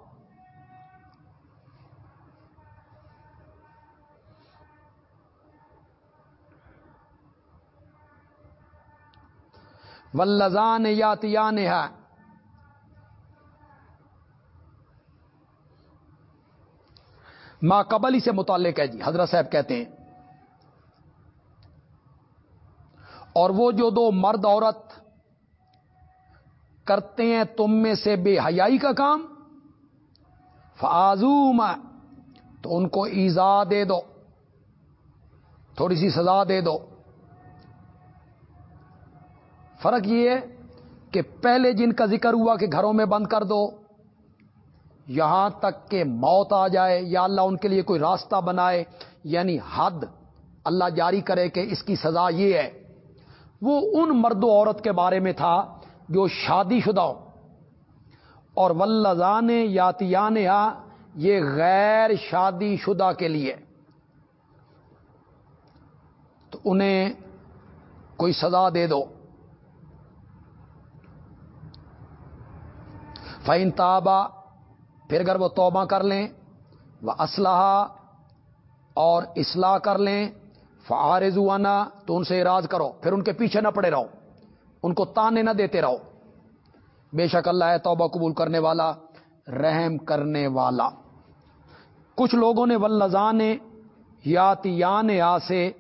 ولزان یاتیان ہے ماں قبلی سے متعلق ہے جی حضرت صاحب کہتے ہیں۔ اور وہ جو دو مرد عورت کرتے ہیں تم میں سے بے حیائی کا کام فعزوم تو ان کو ایزا دے دو، تھوڑی سی سزا دے دو۔ فرق یہ ہے کہ پہلے جن کا ذکر ہوا کہ گھروں میں بند کر دو، یہاں تک کہ موت آ جائے یا اللہ ان کے لیے کوئی راستہ بنائے یعنی حد اللہ جاری کرے کہ اس کی سزا یہ ہے۔ وہ ان مرد و عورت کے بارے میں تھا جو شادی شدہ ہو۔ اور ولزان یاتیان یہ غیر شادی شدہ کے لیے۔ تو انہیں کوئی سزا دے دو۔ فائن تابا، پھر اگر وہ توبہ کر لیں وہ اسلحہ اور اصلاح کر لیں فارضوانا تو ان سے اراض کرو، پھر ان کے پیچھے نہ پڑے رہو، ان کو تانے نہ دیتے رہو۔ بے شک اللہ ہے توبہ قبول کرنے والا، رحم کرنے والا۔ کچھ لوگوں نے ولزان یاتیان یا سے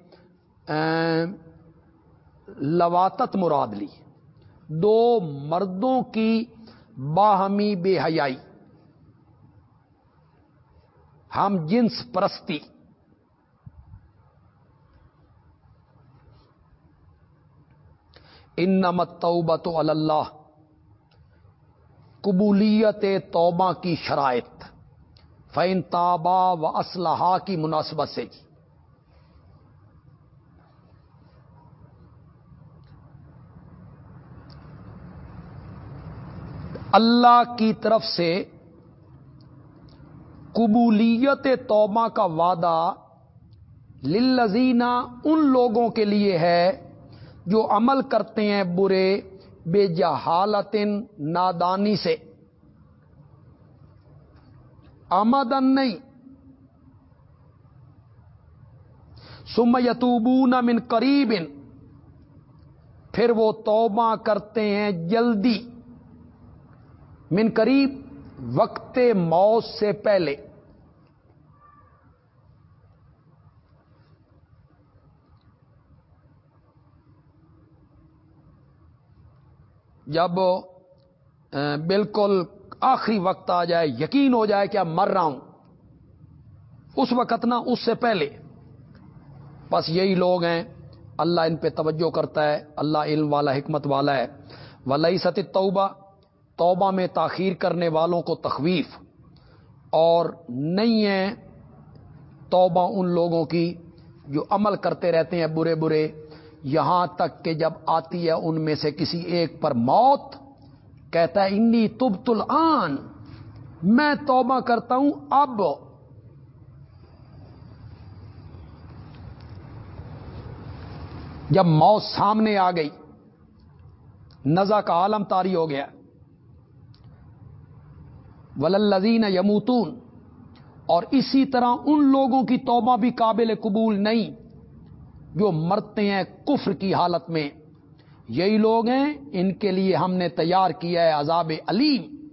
لواتت مراد لی۔ دو مردوں کی باہمی بے حیائی۔ ہم جنس پرستی۔ ان نمت توبہ تو اللہ۔ قبولیت توبہ کی شرائط۔ فین تابا و اسلحہ کی مناسبت سے۔ جی اللہ کی طرف سے قبولیت توبہ کا وعدہ للزینہ ان لوگوں کے لیے ہے جو عمل کرتے ہیں برے بے جہالت نادانی سے۔ آمدن نہیں۔ سم یتوبون من قریب۔ پھر وہ توبہ کرتے ہیں جلدی۔ من قریب وقت موت سے پہلے۔ جب بالکل آخری وقت آ جائے، یقین ہو جائے کہ اب مر رہا ہوں، اس وقت نہ، اس سے پہلے۔ بس یہی لوگ ہیں، اللہ ان پہ توجہ کرتا ہے، اللہ علم والا، حکمت والا ہے۔ ولی ست توبہ توبہ میں تاخیر کرنے والوں کو تخویف اور نہیں ہے توبہ ان لوگوں کی جو عمل کرتے رہتے ہیں برے برے، یہاں تک کہ جب آتی ہے ان میں سے کسی ایک پر موت، کہتا ہے، انی تب تل میں توبہ کرتا ہوں اب. جب موت سامنے آ گئی، نزا کا عالم تاری ہو گیا۔ وللزین یموتون۔ اور اسی طرح ان لوگوں کی توبہ بھی قابل قبول نہیں جو مرتے ہیں کفر کی حالت میں۔ یہی لوگ ہیں، ان کے لیے ہم نے تیار کیا ہے عذاب علیم۔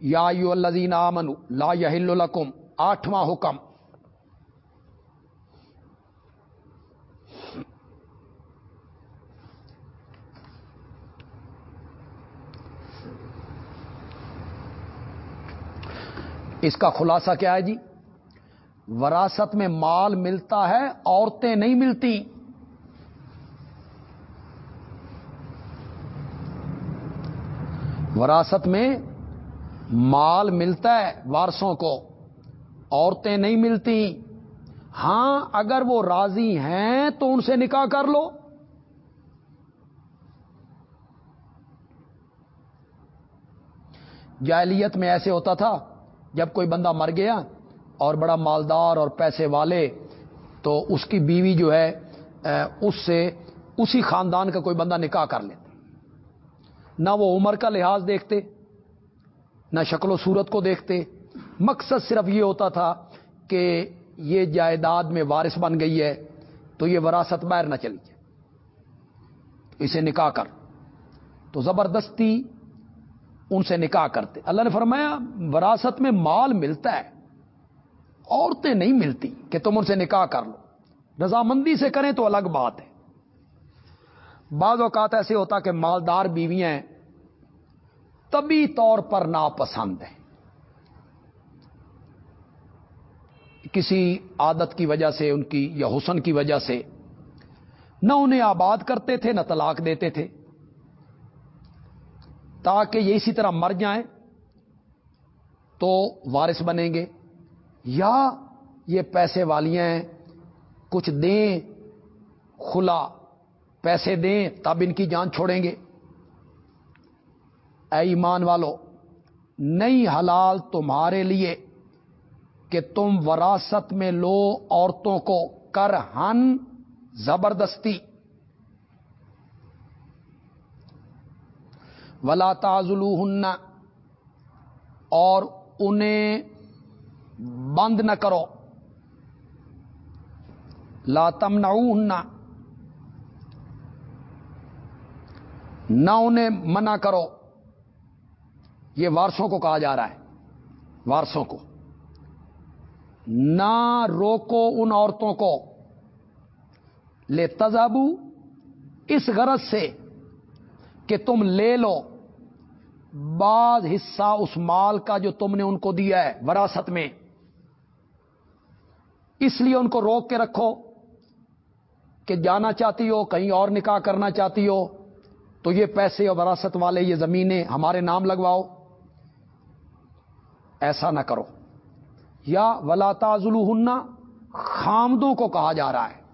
یا یو الزین امن لا لکم، آٹھواں حکم۔ اس کا خلاصہ کیا ہے جی؟ وراثت میں مال ملتا ہے، عورتیں نہیں ملتی۔ وراثت میں مال ملتا ہے وارسوں کو، عورتیں نہیں ملتی۔ ہاں اگر وہ راضی ہیں تو ان سے نکاح کر لو۔ جاہلیت میں ایسے ہوتا تھا۔ جب کوئی بندہ مر گیا اور بڑا مالدار اور پیسے والے، تو اس کی بیوی جو ہے اس سے اسی خاندان کا کوئی بندہ نکاح کر لیتا۔ نہ وہ عمر کا لحاظ دیکھتے، نہ شکل و صورت کو دیکھتے۔ مقصد صرف یہ ہوتا تھا کہ یہ جائیداد میں وارث بن گئی ہے، تو یہ وراثت باہر نہ چلی جائے۔ اسے نکاح کر۔ تو زبردستی ان سے نکاح کرتے۔ اللہ نے فرمایا، وراثت میں مال ملتا ہے، عورتیں نہیں ملتی کہ تم ان سے نکاح کر لو۔ رضامندی سے کریں تو الگ بات ہے۔ بعض اوقات ایسے ہوتا کہ مالدار بیویاں طبی طور پر ناپسند ہیں۔ کسی عادت کی وجہ سے، ان کی یا حسن کی وجہ سے، نہ انہیں آباد کرتے تھے، نہ طلاق دیتے تھے۔ تاکہ یہ اسی طرح مر جائیں تو وارث بنیں گے یا یہ پیسے والیاں ہیں، کچھ دیں کھلا پیسے دیں تب ان کی جان چھوڑیں گے۔ اے ایمان والو، نہیں حلال تمہارے لیے کہ تم وراثت میں لو عورتوں کو کر ہن زبردستی۔ ولا تازلو اور انہیں بند نہ کرو۔ لاتم نہ نہ انہیں منع کرو۔ یہ وارسوں کو کہا جا رہا ہے۔ وارسوں کو۔ نہ روکو ان عورتوں کو۔ لے تزابو اس غرض سے۔ کہ تم لے لو۔ بعض حصہ اس مال کا جو تم نے ان کو دیا ہے وراثت میں۔ اس لیے ان کو روک کے رکھو کہ جانا چاہتی ہو، کہیں اور نکاح کرنا چاہتی ہو، تو یہ پیسے اور وراثت والے یہ زمینیں ہمارے نام لگواؤ۔ ایسا نہ کرو۔ یا ولا تازلو ہننا خامدوں کو کہا جا رہا ہے۔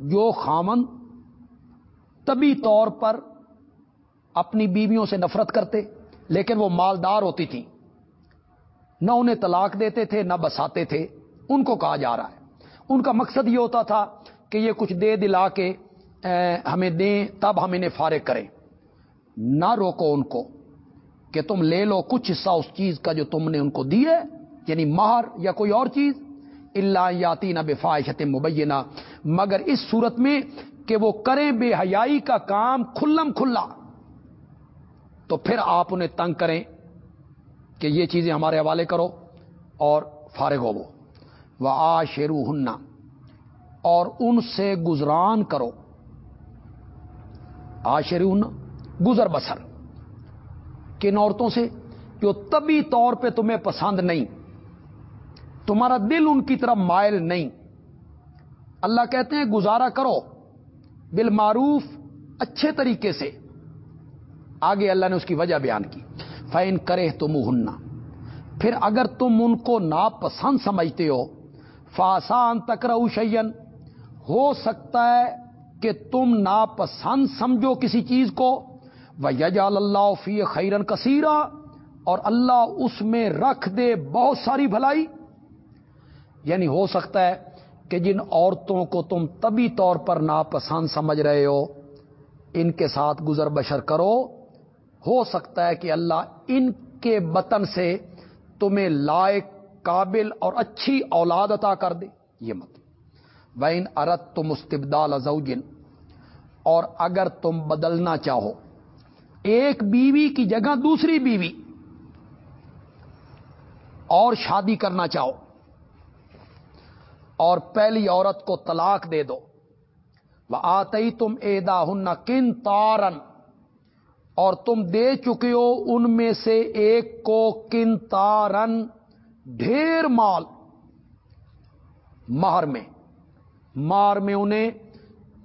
جو خامن طبی طور پر اپنی بیویوں سے نفرت کرتے، لیکن وہ مالدار ہوتی تھی نہ انہیں طلاق دیتے تھے، نہ بساتے تھے۔ ان کو کہا جا رہا ہے۔ ان کا مقصد یہ ہوتا تھا کہ یہ کچھ دے دلا کے ہمیں دیں، تب ہم انہیں فارغ کریں۔ نہ روکو ان کو کہ تم لے لو کچھ حصہ اس چیز کا جو تم نے ان کو دی ہے یعنی مہر یا کوئی اور چیز۔ اللہ یاتی نہ بفاحشت مبینہ۔ مگر اس صورت میں کہ وہ کریں بے حیائی کا کام کھلم کھلا۔ تو پھر آپ انہیں تنگ کریں کہ یہ چیزیں ہمارے حوالے کرو اور فارغ ہو وہ۔ آ شیرو ہننا اور ان سے گزران کرو۔ آ شیرو ہننا گزر بسر۔ کن عورتوں سے جو طبی طور پہ تمہیں پسند نہیں۔ تمہارا دل ان کی طرف مائل نہیں۔ اللہ کہتے ہیں گزارا کرو، بالمعروف، اچھے طریقے سے۔ آگے اللہ نے اس کی وجہ بیان کی۔ فین کرے تم پھر اگر تم ان کو ناپسند سمجھتے ہو فاسان تکر شیئن ہو سکتا ہے کہ تم ناپسند سمجھو کسی چیز کو۔ وہ یجال اللہ فی خیرن کثیرہ اور اللہ اس میں رکھ دے بہت ساری بھلائی۔ یعنی ہو سکتا ہے کہ جن عورتوں کو تم طبی طور پر ناپسند سمجھ رہے ہو، ان کے ساتھ گزر بشر کرو۔ ہو سکتا ہے کہ اللہ ان کے بطن سے تمہیں لائق، قابل اور اچھی اولاد عطا کر دے۔ یہ مت۔ وین ارت تم استبدال ازوجن اور اگر تم بدلنا چاہو، ایک بیوی کی جگہ دوسری بیوی اور شادی کرنا چاہو اور پہلی عورت کو طلاق دے دو۔ وہ آتے تم ادا ہن کن تارن اور تم دے چکے ہو ان میں سے ایک کو کن تارن ڈھیر مال۔ مہر میں۔ مار میں انہیں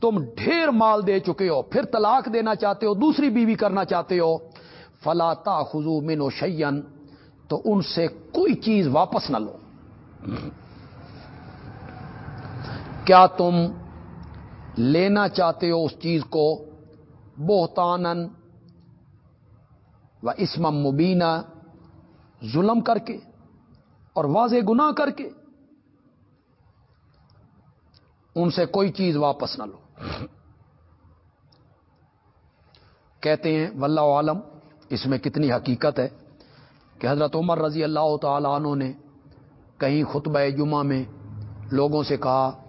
تم ڈھیر مال دے چکے ہو۔ پھر طلاق دینا چاہتے ہو، دوسری بیوی کرنا چاہتے ہو۔ فلاتا خزو من و تو ان سے کوئی چیز واپس نہ لو۔ کیا تم لینا چاہتے ہو اس چیز کو بہتان و اسم مبینہ ظلم کر کے اور واضح گنا کر کے؟ ان سے کوئی چیز واپس نہ لو۔ کہتے ہیں، واللہ عالم، اس میں کتنی حقیقت ہے کہ حضرت عمر رضی اللہ تعالی عنہ نے کہیں خطبہ جمعہ میں لوگوں سے کہا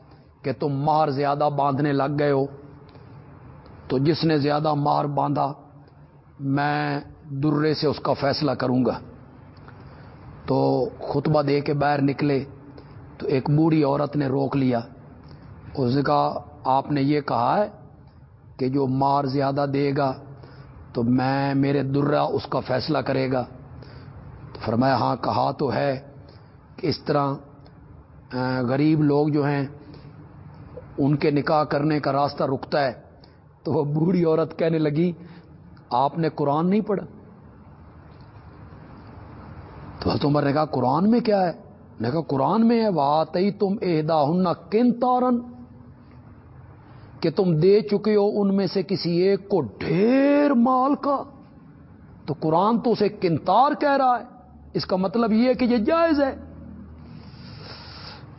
کہ تم مار زیادہ باندھنے لگ گئے ہو۔ تو جس نے زیادہ مار باندھا، میں درے سے اس کا فیصلہ کروں گا۔ تو خطبہ دے کے باہر نکلے، تو ایک بوڑھی عورت نے روک لیا۔ اس نے کہا، آپ نے یہ کہا ہے کہ جو مار زیادہ دے گا، تو میں، میرے درا اس کا فیصلہ کرے گا۔ تو فرمایا ہاں کہا تو ہے کہ اس طرح غریب لوگ جو ہیں ان کے نکاح کرنے کا راستہ رکتا ہے۔ تو وہ بوڑھی عورت کہنے لگی، آپ نے قرآن نہیں پڑھا؟ تو حضرت عمر نے کہا، قرآن میں کیا ہے؟ نے کہا، قرآن میں ہے واطی تم اہدا ہن کن تارن کہ تم دے چکے ہو ان میں سے کسی ایک کو ڈھیر مال کا۔ تو قرآن تو اسے کنتار کہہ رہا ہے۔ اس کا مطلب یہ ہے کہ یہ جائز ہے۔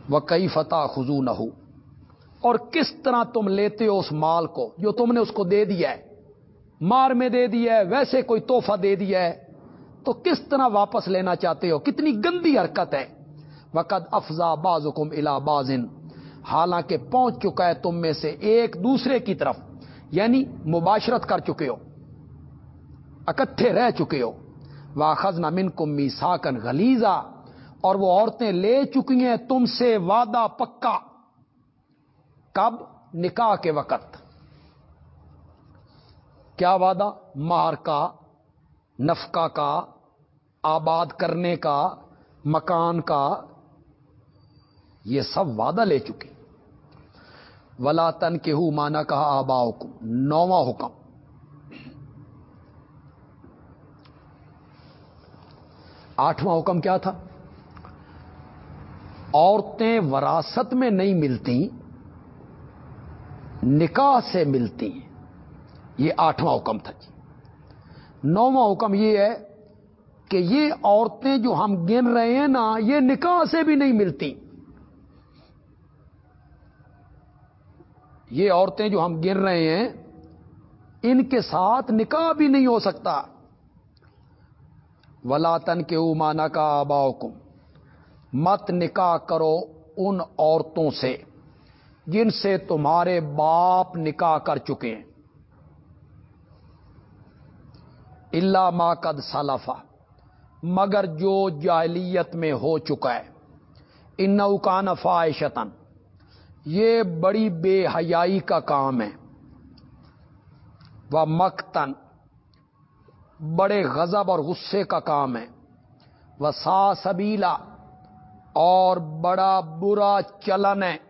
وہ کئی فتح خزو نہ ہو اور کس طرح تم لیتے ہو اس مال کو؟ جو تم نے اس کو دے دیا ہے۔ مار میں دے دیا ہے، ویسے کوئی توحفہ دے دیا ہے۔ تو کس طرح واپس لینا چاہتے ہو؟ کتنی گندی حرکت ہے۔ وقت افزا باز حکم الا بازن حالانکہ پہنچ چکا ہے تم میں سے ایک دوسرے کی طرف یعنی مباشرت کر چکے ہو۔ اکٹھے رہ چکے ہو۔ واخذ نہ من کم می ساکن اور وہ عورتیں لے چکی ہیں تم سے وعدہ پکا۔ کب نکاح کے وقت کیا وعدہ؟ مار کا، نفقہ کا، آباد کرنے کا، مکان کا، یہ سب وعدہ لے چکی ولا تن کے ہو مانا کہا آبا حکم۔ نواں حکم آٹھواں حکم کیا تھا؟ عورتیں وراثت میں نہیں ملتی نکاح سے ملتی ہیں۔ یہ آٹھواں حکم تھا جی۔ نواں حکم یہ ہے کہ یہ عورتیں جو ہم گن رہے ہیں نا، یہ نکاح سے بھی نہیں ملتی۔ یہ عورتیں جو ہم گر رہے ہیں، ان کے ساتھ نکاح بھی نہیں ہو سکتا۔ ولاطن کے امانا کا آبا مت نکاح کرو ان عورتوں سے۔ جن سے تمہارے باپ نکاح کر چکے ہیں۔ اللہ ما قد سالفا مگر جو جاہلیت میں ہو چکا ہے۔ ان نوکان فائشتن یہ بڑی بے حیائی کا کام ہے۔ وہ مکتن بڑے غضب اور غصے کا کام ہے۔ وہ سا سبیلا اور بڑا برا چلن ہے۔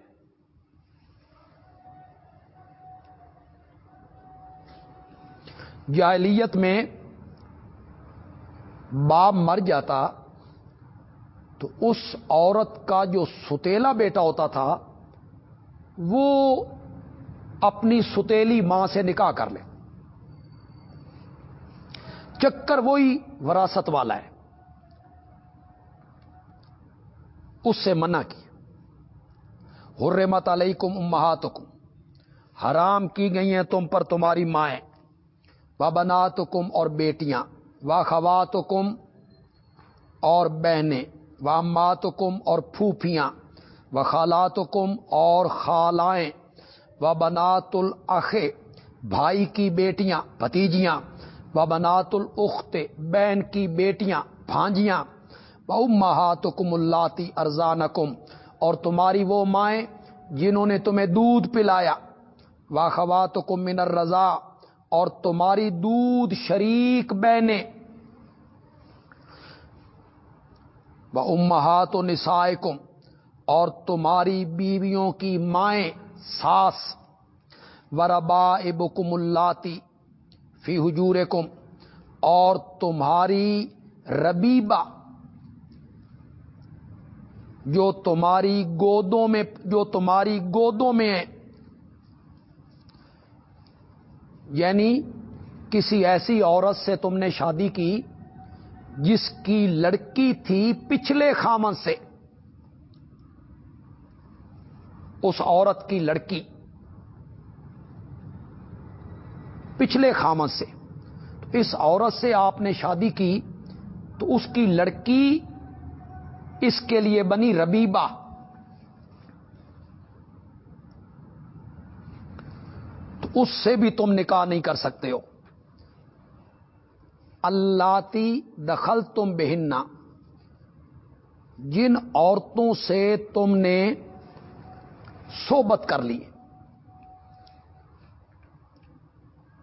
جاہلیت میں باپ مر جاتا تو اس عورت کا جو ستیلا بیٹا ہوتا تھا، وہ اپنی ستیلی ماں سے نکاح کر لے۔ چکر وہی وراثت والا ہے۔ اس سے منع کی۔ حرمت علیکم امہاتکم۔ حرام کی گئی ہیں تم پر تمہاری مائیں۔ و بناتکم اور بیٹیاں و خواتکم اور بہنیں و اماتکم اور پھوپھیاں و خالات کم اور خالائیں و بنات الخ بھائی کی بیٹیاں، بھتیجیاں و بنات الخت بہن کی بیٹیاں، بھانجیاں و محات کم اللہ ارزان اور تمہاری وہ مائیں جنہوں نے تمہیں دودھ پلایا و خوات کم منر اور تمہاری دودھ شریک بہنیں و امہات و نسائے اور تمہاری بیویوں کی مائیں ساس۔ وربا ابکم اللاتی فی حجور اور تمہاری ربیبا جو تمہاری گودوں میں، جو تمہاری گودوں میں ہے یعنی کسی ایسی عورت سے تم نے شادی کی جس کی لڑکی تھی پچھلے خامن سے۔ اس عورت کی لڑکی پچھلے خامت سے۔ تو اس عورت سے آپ نے شادی کی تو اس کی لڑکی اس کے لیے بنی ربیبا اس سے بھی تم نکاح نہیں کر سکتے ہو۔ اللہ تی دخل تم بہننا جن عورتوں سے تم نے صحبت کر لی۔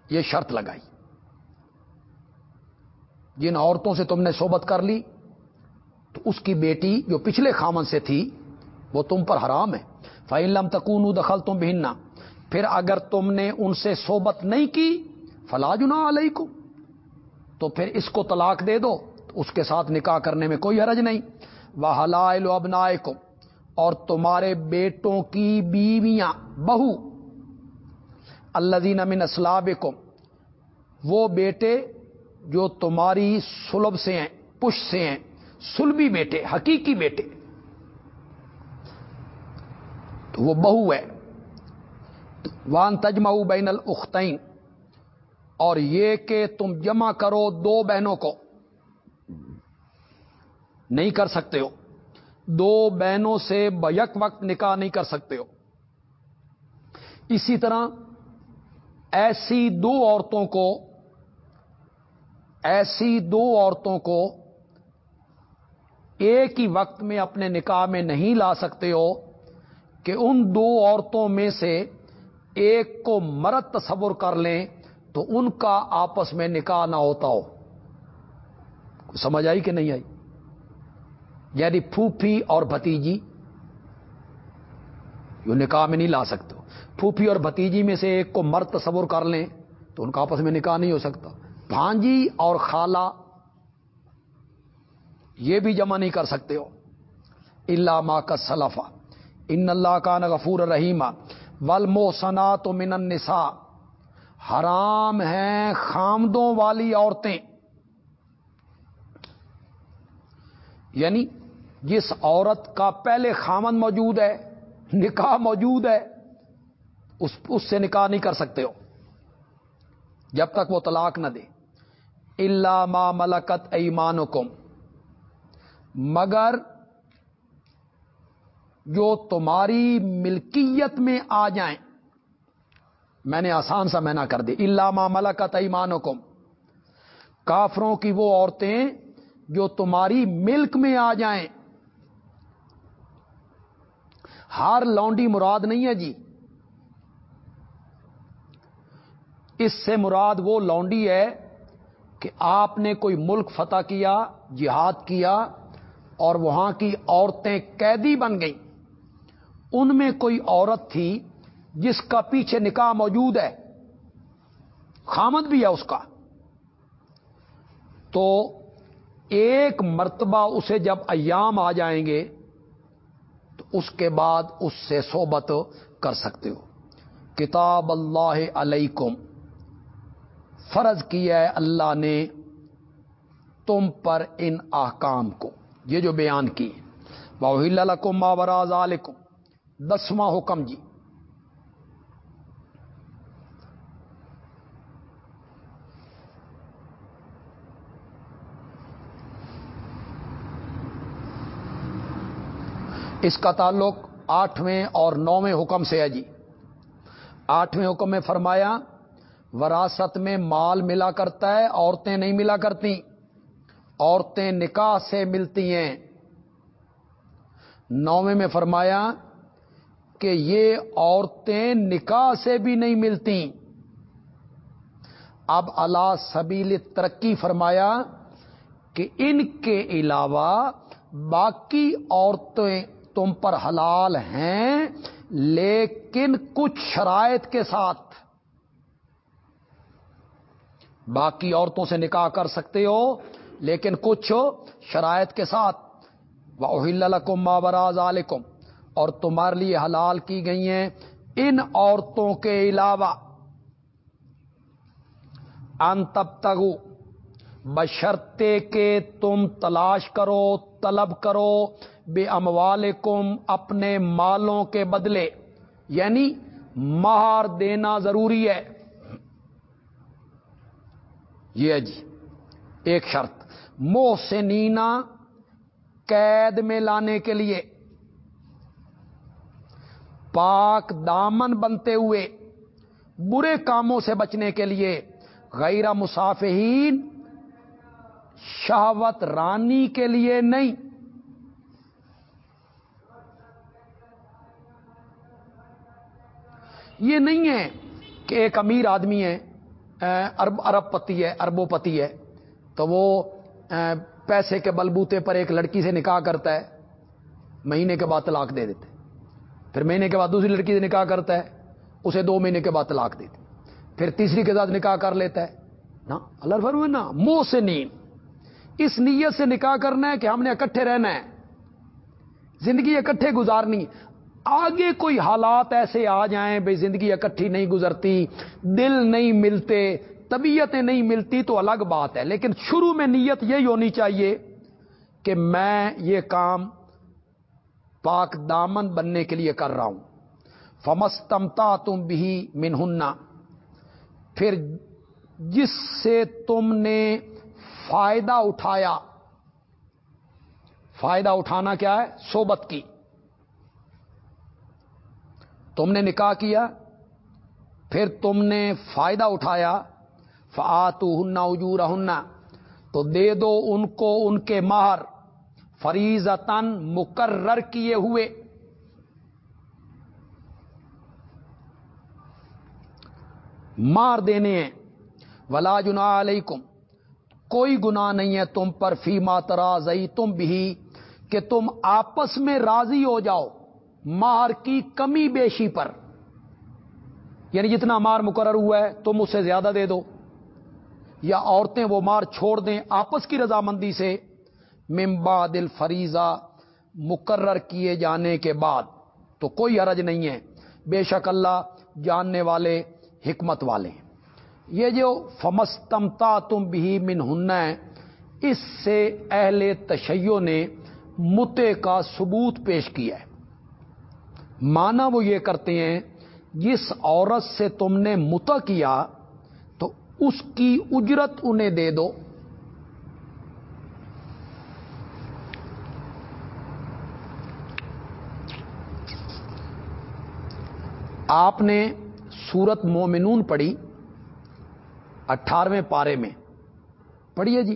یہ شرط لگائی۔ جن عورتوں سے تم نے صحبت کر لی، تو اس کی بیٹی جو پچھلے خامن سے تھی، وہ تم پر حرام ہے۔ فعلم تکون دخل تم بھیننا پھر اگر تم نے ان سے صحبت نہیں کی فلاجنا علیہ کو تو پھر اس کو طلاق دے دو اس کے ساتھ نکاح کرنے میں کوئی حرج نہیں۔ وہ حلائل ابنا اور تمہارے بیٹوں کی بیویاں، بہو اللہ دین امن اسلاب وہ بیٹے جو تمہاری سلب سے ہیں، پش سے ہیں، سلبی بیٹے، حقیقی بیٹے، تو وہ بہو ہے۔ وان تجما بین الختین اور یہ کہ تم جمع کرو دو بہنوں کو۔ نہیں کر سکتے ہو۔ دو بہنوں سے بیک وقت نکاح نہیں کر سکتے ہو۔ اسی طرح ایسی دو عورتوں کو، ایسی دو عورتوں کو ایک ہی وقت میں اپنے نکاح میں نہیں لا سکتے ہو کہ ان دو عورتوں میں سے ایک کو مرد تصور کر لیں تو ان کا آپس میں نکاح نہ ہوتا ہو۔ سمجھ آئی کہ نہیں آئی؟ یعنی پھوپھی اور بھتیجی جو نکاح میں نہیں لا سکتے۔ پھوپھی اور بھتیجی میں سے ایک کو مرد تصور کر لیں تو ان کا آپس میں نکاح نہیں ہو سکتا۔ بھانجی اور خالہ یہ بھی جمع نہیں کر سکتے ہو۔ اللہ ماں کا سلفا ان اللہ کا نغفور رحیمہ ول موسنا تو من النساء حرام ہیں خامدوں والی عورتیں۔ یعنی جس عورت کا پہلے خامن موجود ہے، نکاح موجود ہے، اس اس سے نکاح نہیں کر سکتے ہو، جب تک وہ طلاق نہ دے۔ اللہ ما ملکت ایمان مگر جو تمہاری ملکیت میں آ جائیں۔ میں نے آسان سا مینا کر دی اللہ ما ملکت ایمان کافروں کی وہ عورتیں جو تمہاری ملک میں آ جائیں۔ ہر لونڈی مراد نہیں ہے جی۔ اس سے مراد وہ لونڈی ہے کہ آپ نے کوئی ملک فتح کیا، جہاد کیا اور وہاں کی عورتیں قیدی بن گئیں۔ ان میں کوئی عورت تھی جس کا پیچھے نکاح موجود ہے۔ خامد بھی ہے اس کا۔ تو ایک مرتبہ اسے جب ایام آ جائیں گے، تو اس کے بعد اس سے صحبت کر سکتے ہو۔ کتاب اللہ علیکم، فرض کیا ہے اللہ نے تم پر ان احکام کو۔ یہ جو بیان کی باہل کو ماوراز علیکم دسواں حکم جی۔ اس کا تعلق آٹھویں اور نویں حکم سے ہے جی۔ آٹھویں حکم میں فرمایا، وراثت میں مال ملا کرتا ہے، عورتیں نہیں ملا کرتی۔ عورتیں نکاح سے ملتی ہیں۔ نویں میں فرمایا کہ یہ عورتیں نکاح سے بھی نہیں ملتی اب اللہ سبیل ترقی فرمایا کہ ان کے علاوہ باقی عورتیں تم پر حلال ہیں، لیکن کچھ شرائط کے ساتھ۔ باقی عورتوں سے نکاح کر سکتے ہو، لیکن کچھ شرائط کے ساتھ۔ وہ مابراز علیکم اور تمہارے لیے حلال کی گئی ہیں ان عورتوں کے علاوہ۔ ان تب تگو بشرتے کے تم تلاش کرو، طلب کرو، بے اموال اپنے مالوں کے بدلے۔ یعنی مہار دینا ضروری ہے۔ یہ جی ایک شرط۔ موسنینا قید میں لانے کے لیے۔ پاک دامن بنتے ہوئے برے کاموں سے بچنے کے لیے غیر مسافہین شہوت رانی کے لیے نہیں۔ یہ نہیں ہے کہ ایک امیر آدمی ہے ارب ارب پتی ہے اربوں پتی ہے، تو وہ پیسے کے بلبوتے پر ایک لڑکی سے نکاح کرتا ہے، مہینے کے بعد طلاق دے دیتے پھر مہینے کے بعد دوسری لڑکی سے نکاح کرتا ہے، اسے دو مہینے کے بعد طلاق دیتے پھر تیسری کے ساتھ نکاح کر لیتا ہے۔ نا، اللہ فرم نا منہ سے نیند اس نیت سے نکاح کرنا ہے کہ ہم نے اکٹھے رہنا ہے۔ زندگی اکٹھے گزارنی آگے کوئی حالات ایسے آ جائیں بھائی زندگی اکٹھی نہیں گزرتی، دل نہیں ملتے، طبیعتیں نہیں ملتی، تو الگ بات ہے۔ لیکن شروع میں نیت یہی ہونی چاہیے کہ میں یہ کام پاک دامن بننے کے لیے کر رہا ہوں۔ فمستمتا تم بھی منہنا پھر جس سے تم نے فائدہ اٹھایا، فائدہ اٹھانا کیا ہے؟ صوبت کی۔ تم نے نکاح کیا، پھر تم نے فائدہ اٹھایا فعتو ہننا اجور ہننا تو دے دو ان کو ان کے مہر۔ فریض تن مقرر کیے ہوئے۔ مار دینے ہیں۔ ولا جنا علیکم کوئی گنا نہیں ہے تم پر، فی ماترا زئی تم بھی کہ تم آپس میں راضی ہو جاؤ مار کی کمی بیشی پر۔ یعنی جتنا مار مقرر ہوا ہے، تم اس سے زیادہ دے دو۔ یا عورتیں وہ مار چھوڑ دیں آپس کی رضامندی سے۔ ممبا دل فریضہ مقرر کیے جانے کے بعد، تو کوئی حرج نہیں ہے۔ بے شک اللہ جاننے والے، حکمت والے یہ جو فمستمتا تم بھی من اس سے اہل تشیع نے متے کا ثبوت پیش کیا ہے۔ مانا وہ یہ کرتے ہیں، جس عورت سے تم نے متا کیا، تو اس کی اجرت انہیں دے دو۔ آپ نے سورت مومنون پڑھی اٹھارہویں پارے میں پڑھیے جی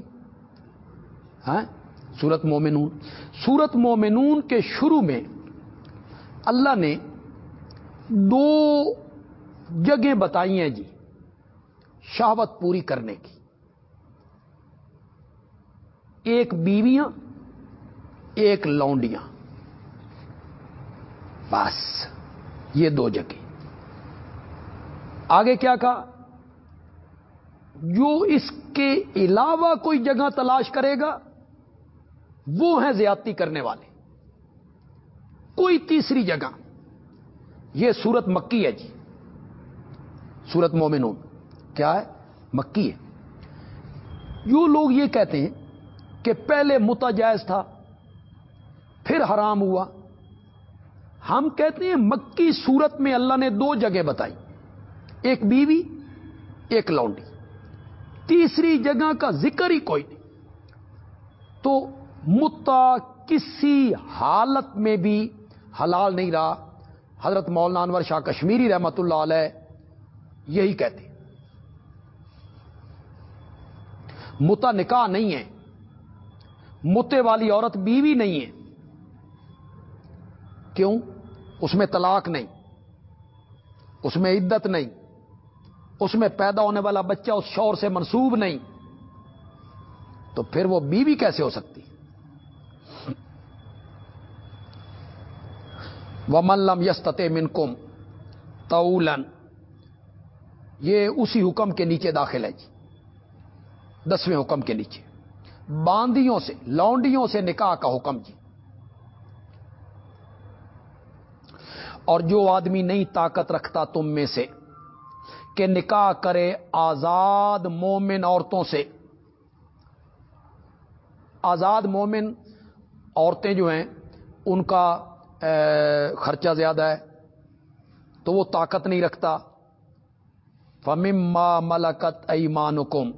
ہاں سورت مومنون سورت مومنون کے شروع میں اللہ نے دو جگہیں بتائی ہیں جی شہوت پوری کرنے کی ایک بیویاں ایک لونڈیاں بس یہ دو جگہ آگے کیا کہا؟ جو اس کے علاوہ کوئی جگہ تلاش کرے گا، وہ ہیں زیادتی کرنے والے۔ کوئی تیسری جگہ۔ یہ سورت مکی ہے جی۔ سورت مومنون۔ کیا ہے؟ مکی ہے۔ جو لوگ یہ کہتے ہیں کہ پہلے متجائز تھا، پھر حرام ہوا۔ ہم کہتے ہیں مکی سورت میں اللہ نے دو جگہ بتائی۔ ایک بیوی، ایک لونڈی۔ تیسری جگہ کا ذکر ہی کوئی نہیں۔ تو متا کسی حالت میں بھی حلال نہیں رہا۔ حضرت مولانا انور شاہ کشمیری رحمت اللہ علیہ یہی کہتے متا نکاح نہیں ہے۔ متے والی عورت بیوی نہیں ہے۔ کیوں؟ اس میں طلاق نہیں۔ اس میں عدت نہیں۔ اس میں پیدا ہونے والا بچہ اس شور سے منسوب نہیں، تو پھر وہ بیوی کیسے ہو سکتی؟ وہ ملم یستتے منکم تولن یہ اسی حکم کے نیچے داخل ہے جی۔ دسویں حکم کے نیچے۔ باندیوں سے، لونڈیوں سے نکاح کا حکم جی۔ اور جو آدمی نہیں طاقت رکھتا تم میں سے کہ نکاح کرے آزاد مومن عورتوں سے۔ آزاد مومن عورتیں جو ہیں، ان کا خرچہ زیادہ ہے، تو وہ طاقت نہیں رکھتا۔ فمما ملکت ایمانکم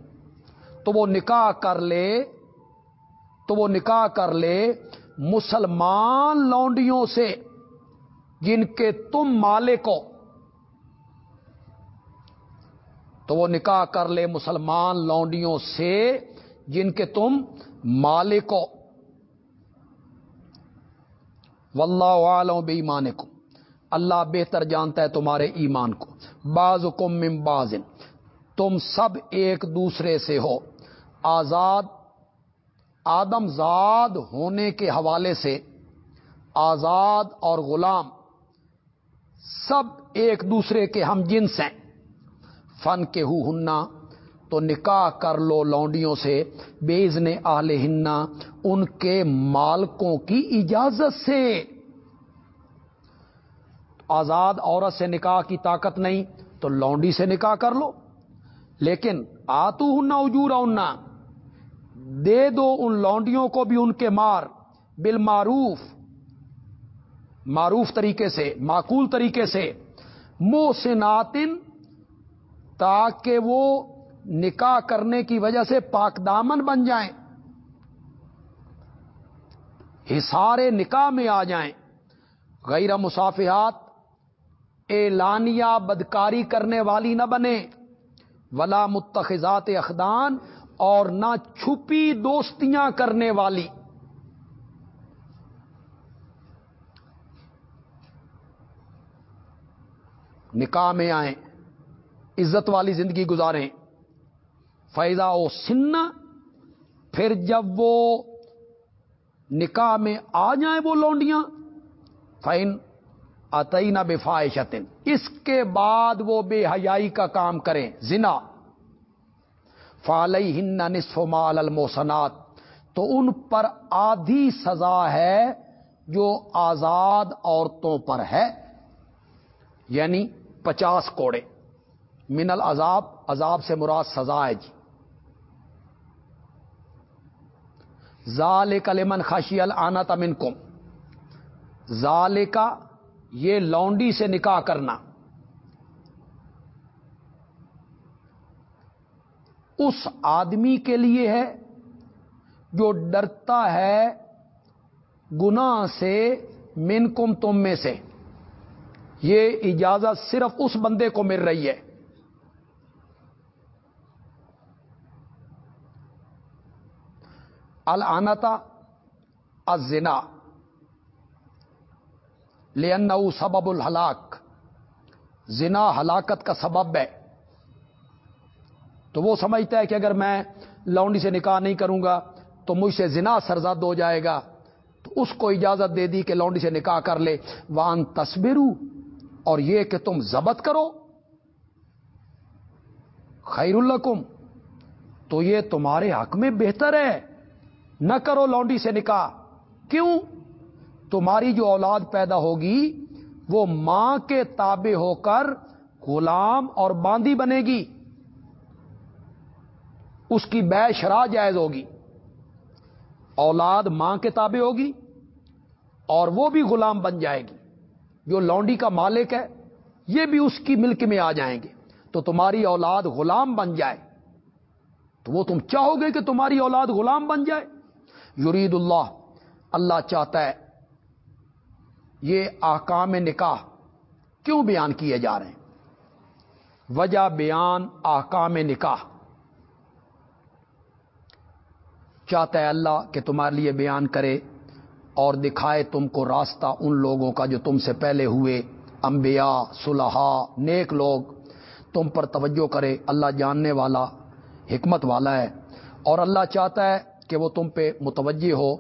تو وہ نکاح کر لے، تو وہ نکاح کر لے مسلمان لونڈیوں سے، جن کے تم مالک ہو۔ تو وہ نکاح کر لے مسلمان لونڈیوں سے جن کے تم مالک ہو۔ واللہ عالم بے ایمان کو اللہ بہتر جانتا ہے تمہارے ایمان کو۔ بعض کم من باز تم سب ایک دوسرے سے ہو۔ آزاد، آدم زاد ہونے کے حوالے سے آزاد اور غلام سب ایک دوسرے کے ہم جنس ہیں۔ فن کے ہو ہننا تو نکاح کر لو لونڈیوں سے بیز نے آل ہننا ان کے مالکوں کی اجازت سے۔ آزاد عورت سے نکاح کی طاقت نہیں، تو لونڈی سے نکاح کر لو۔ لیکن آتو ہننا اجورا اننا دے دو ان لونڈیوں کو بھی ان کے مار، بالمعروف، معروف طریقے سے، معقول طریقے سے۔ موسناتن تاکہ وہ نکاح کرنے کی وجہ سے پاک دامن بن جائیں۔ ہسارے نکاح میں آ جائیں۔ غیر مسافحات اعلانیہ بدکاری کرنے والی نہ بنے ولا متخذات اخدان اور نہ چھپی دوستیاں کرنے والی۔ نکاح میں آئیں۔ عزت والی زندگی گزاریں۔ فیضا او سن، پھر جب وہ نکاح میں آ جائیں وہ لونڈیاں فائن اتئی نہ اس کے بعد وہ بے حیائی کا کام کریں، زنا۔ فالئی ہن نصف مال الموسنات تو ان پر آدھی سزا ہے جو آزاد عورتوں پر ہے یعنی پچاس کوڑے۔ من العذاب، عذاب سے مراد سزا ہے جی۔ ظال کلمن خاشی النا تمن کم ظال کا یہ لونڈی سے نکاح کرنا۔ اس آدمی کے لیے ہے جو ڈرتا ہے گنا سے من کم تم میں سے۔ یہ اجازت صرف اس بندے کو مل رہی ہے۔ الانتا ازنا لین سبب الحلاک زنا ہلاکت کا سبب ہے۔ تو وہ سمجھتا ہے کہ اگر میں لونڈی سے نکاح نہیں کروں گا تو مجھ سے زنا سرزد ہو جائے گا۔ تو اس کو اجازت دے دی کہ لونڈی سے نکاح کر لے۔ وان تصویروں اور یہ کہ تم ضبط کرو۔ خیر القم تو یہ تمہارے حق میں بہتر ہے۔ نہ کرو لونڈی سے نکاح۔ کیوں؟ تمہاری جو اولاد پیدا ہوگی، وہ ماں کے تابع ہو کر غلام اور باندی بنے گی۔ اس کی بے شرح جائز ہوگی۔ اولاد ماں کے تابع ہوگی اور وہ بھی غلام بن جائے گی۔ جو لونڈی کا مالک ہے، یہ بھی اس کی ملک میں آ جائیں گے۔ تو تمہاری اولاد غلام بن جائے۔ تو وہ تم چاہو گے کہ تمہاری اولاد غلام بن جائے؟ یرید اللہ اللہ چاہتا ہے یہ آکام نکاح کیوں بیان کیے جا رہے ہیں؟ وجہ بیان آکام نکاح۔ چاہتا ہے اللہ کہ تمہارے لیے بیان کرے اور دکھائے تم کو راستہ ان لوگوں کا جو تم سے پہلے ہوئے انبیاء صلحا نیک لوگ، تم پر توجہ کرے، اللہ جاننے والا، حکمت والا ہے۔ اور اللہ چاہتا ہے کہ وہ تم پہ متوجہ ہو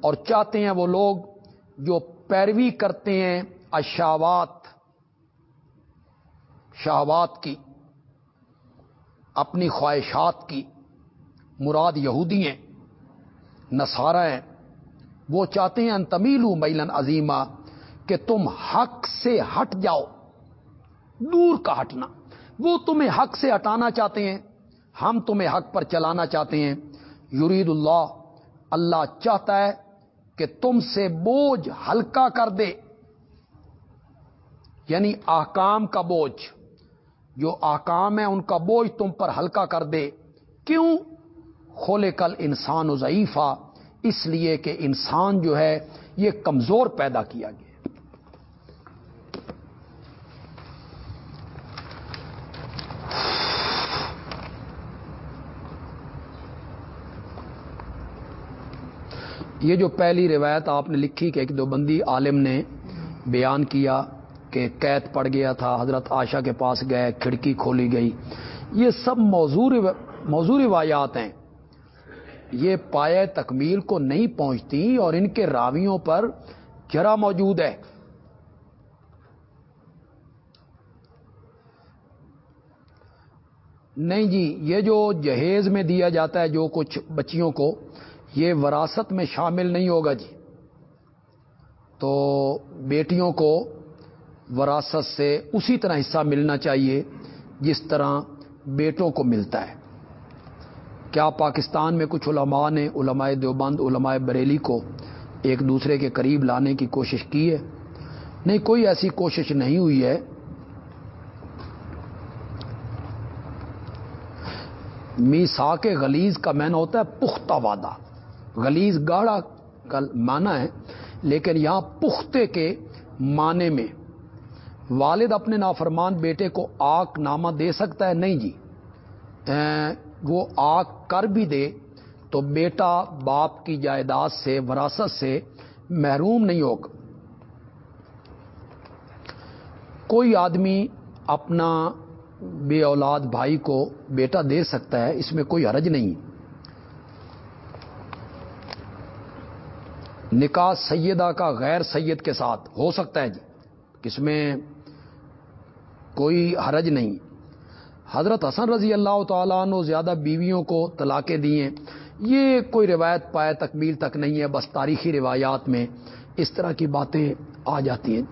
اور چاہتے ہیں وہ لوگ جو پیروی کرتے ہیں اشاوات شہوات کی، اپنی خواہشات کی، مراد یہودی ہیں، نصارہ ہیں، وہ چاہتے ہیں تمیلو میلن عظیمہ کہ تم حق سے ہٹ جاؤ، دور کا ہٹنا۔ وہ تمہیں حق سے ہٹانا چاہتے ہیں، ہم تمہیں حق پر چلانا چاہتے ہیں۔ یرید اللہ اللہ چاہتا ہے کہ تم سے بوجھ ہلکا کر دے۔ یعنی آکام کا بوجھ۔ جو آکام ہے، ان کا بوجھ تم پر ہلکا کر دے۔ کیوں؟ کھولے کل انسان و ضعیفہ اس لیے کہ انسان جو ہے، یہ کمزور پیدا کیا گیا۔ یہ جو پہلی روایت آپ نے لکھی کہ ایک دو بندی عالم نے بیان کیا کہ قید پڑ گیا تھا، حضرت آشا کے پاس گئے، کھڑکی کھولی گئی۔ یہ سب موضوع روایات ہیں۔ یہ پائے تکمیل کو نہیں پہنچتی اور ان کے راویوں پر جرا موجود ہے۔ نہیں جی یہ جو جہیز میں دیا جاتا ہے جو کچھ بچیوں کو یہ وراثت میں شامل نہیں ہوگا جی۔ تو بیٹیوں کو وراثت سے اسی طرح حصہ ملنا چاہیے جس طرح بیٹوں کو ملتا ہے۔ کیا پاکستان میں کچھ علماء نے علماء دیوبند، علماء بریلی کو ایک دوسرے کے قریب لانے کی کوشش کی ہے؟ نہیں، کوئی ایسی کوشش نہیں ہوئی ہے۔ میسا کے غلیز کا مین ہوتا ہے پختہ وعدہ۔ غلیز گاڑا کا مانا ہے، لیکن یہاں پختے کے معنی میں والد اپنے نافرمان بیٹے کو آک نامہ دے سکتا ہے؟ نہیں جی۔ وہ آک کر بھی دے تو بیٹا باپ کی جائیداد سے، وراثت سے محروم نہیں ہوگا۔ کوئی آدمی اپنا بے اولاد بھائی کو بیٹا دے سکتا ہے، اس میں کوئی حرج نہیں۔ نکاح سیدہ کا غیر سید کے ساتھ ہو سکتا ہے جی۔ اس میں کوئی حرج نہیں۔ حضرت حسن رضی اللہ تعالیٰ عنہ زیادہ بیویوں کو طلاقیں دیے یہ کوئی روایت پائے تکمیل تک نہیں ہے، بس تاریخی روایات میں اس طرح کی باتیں آ جاتی ہیں۔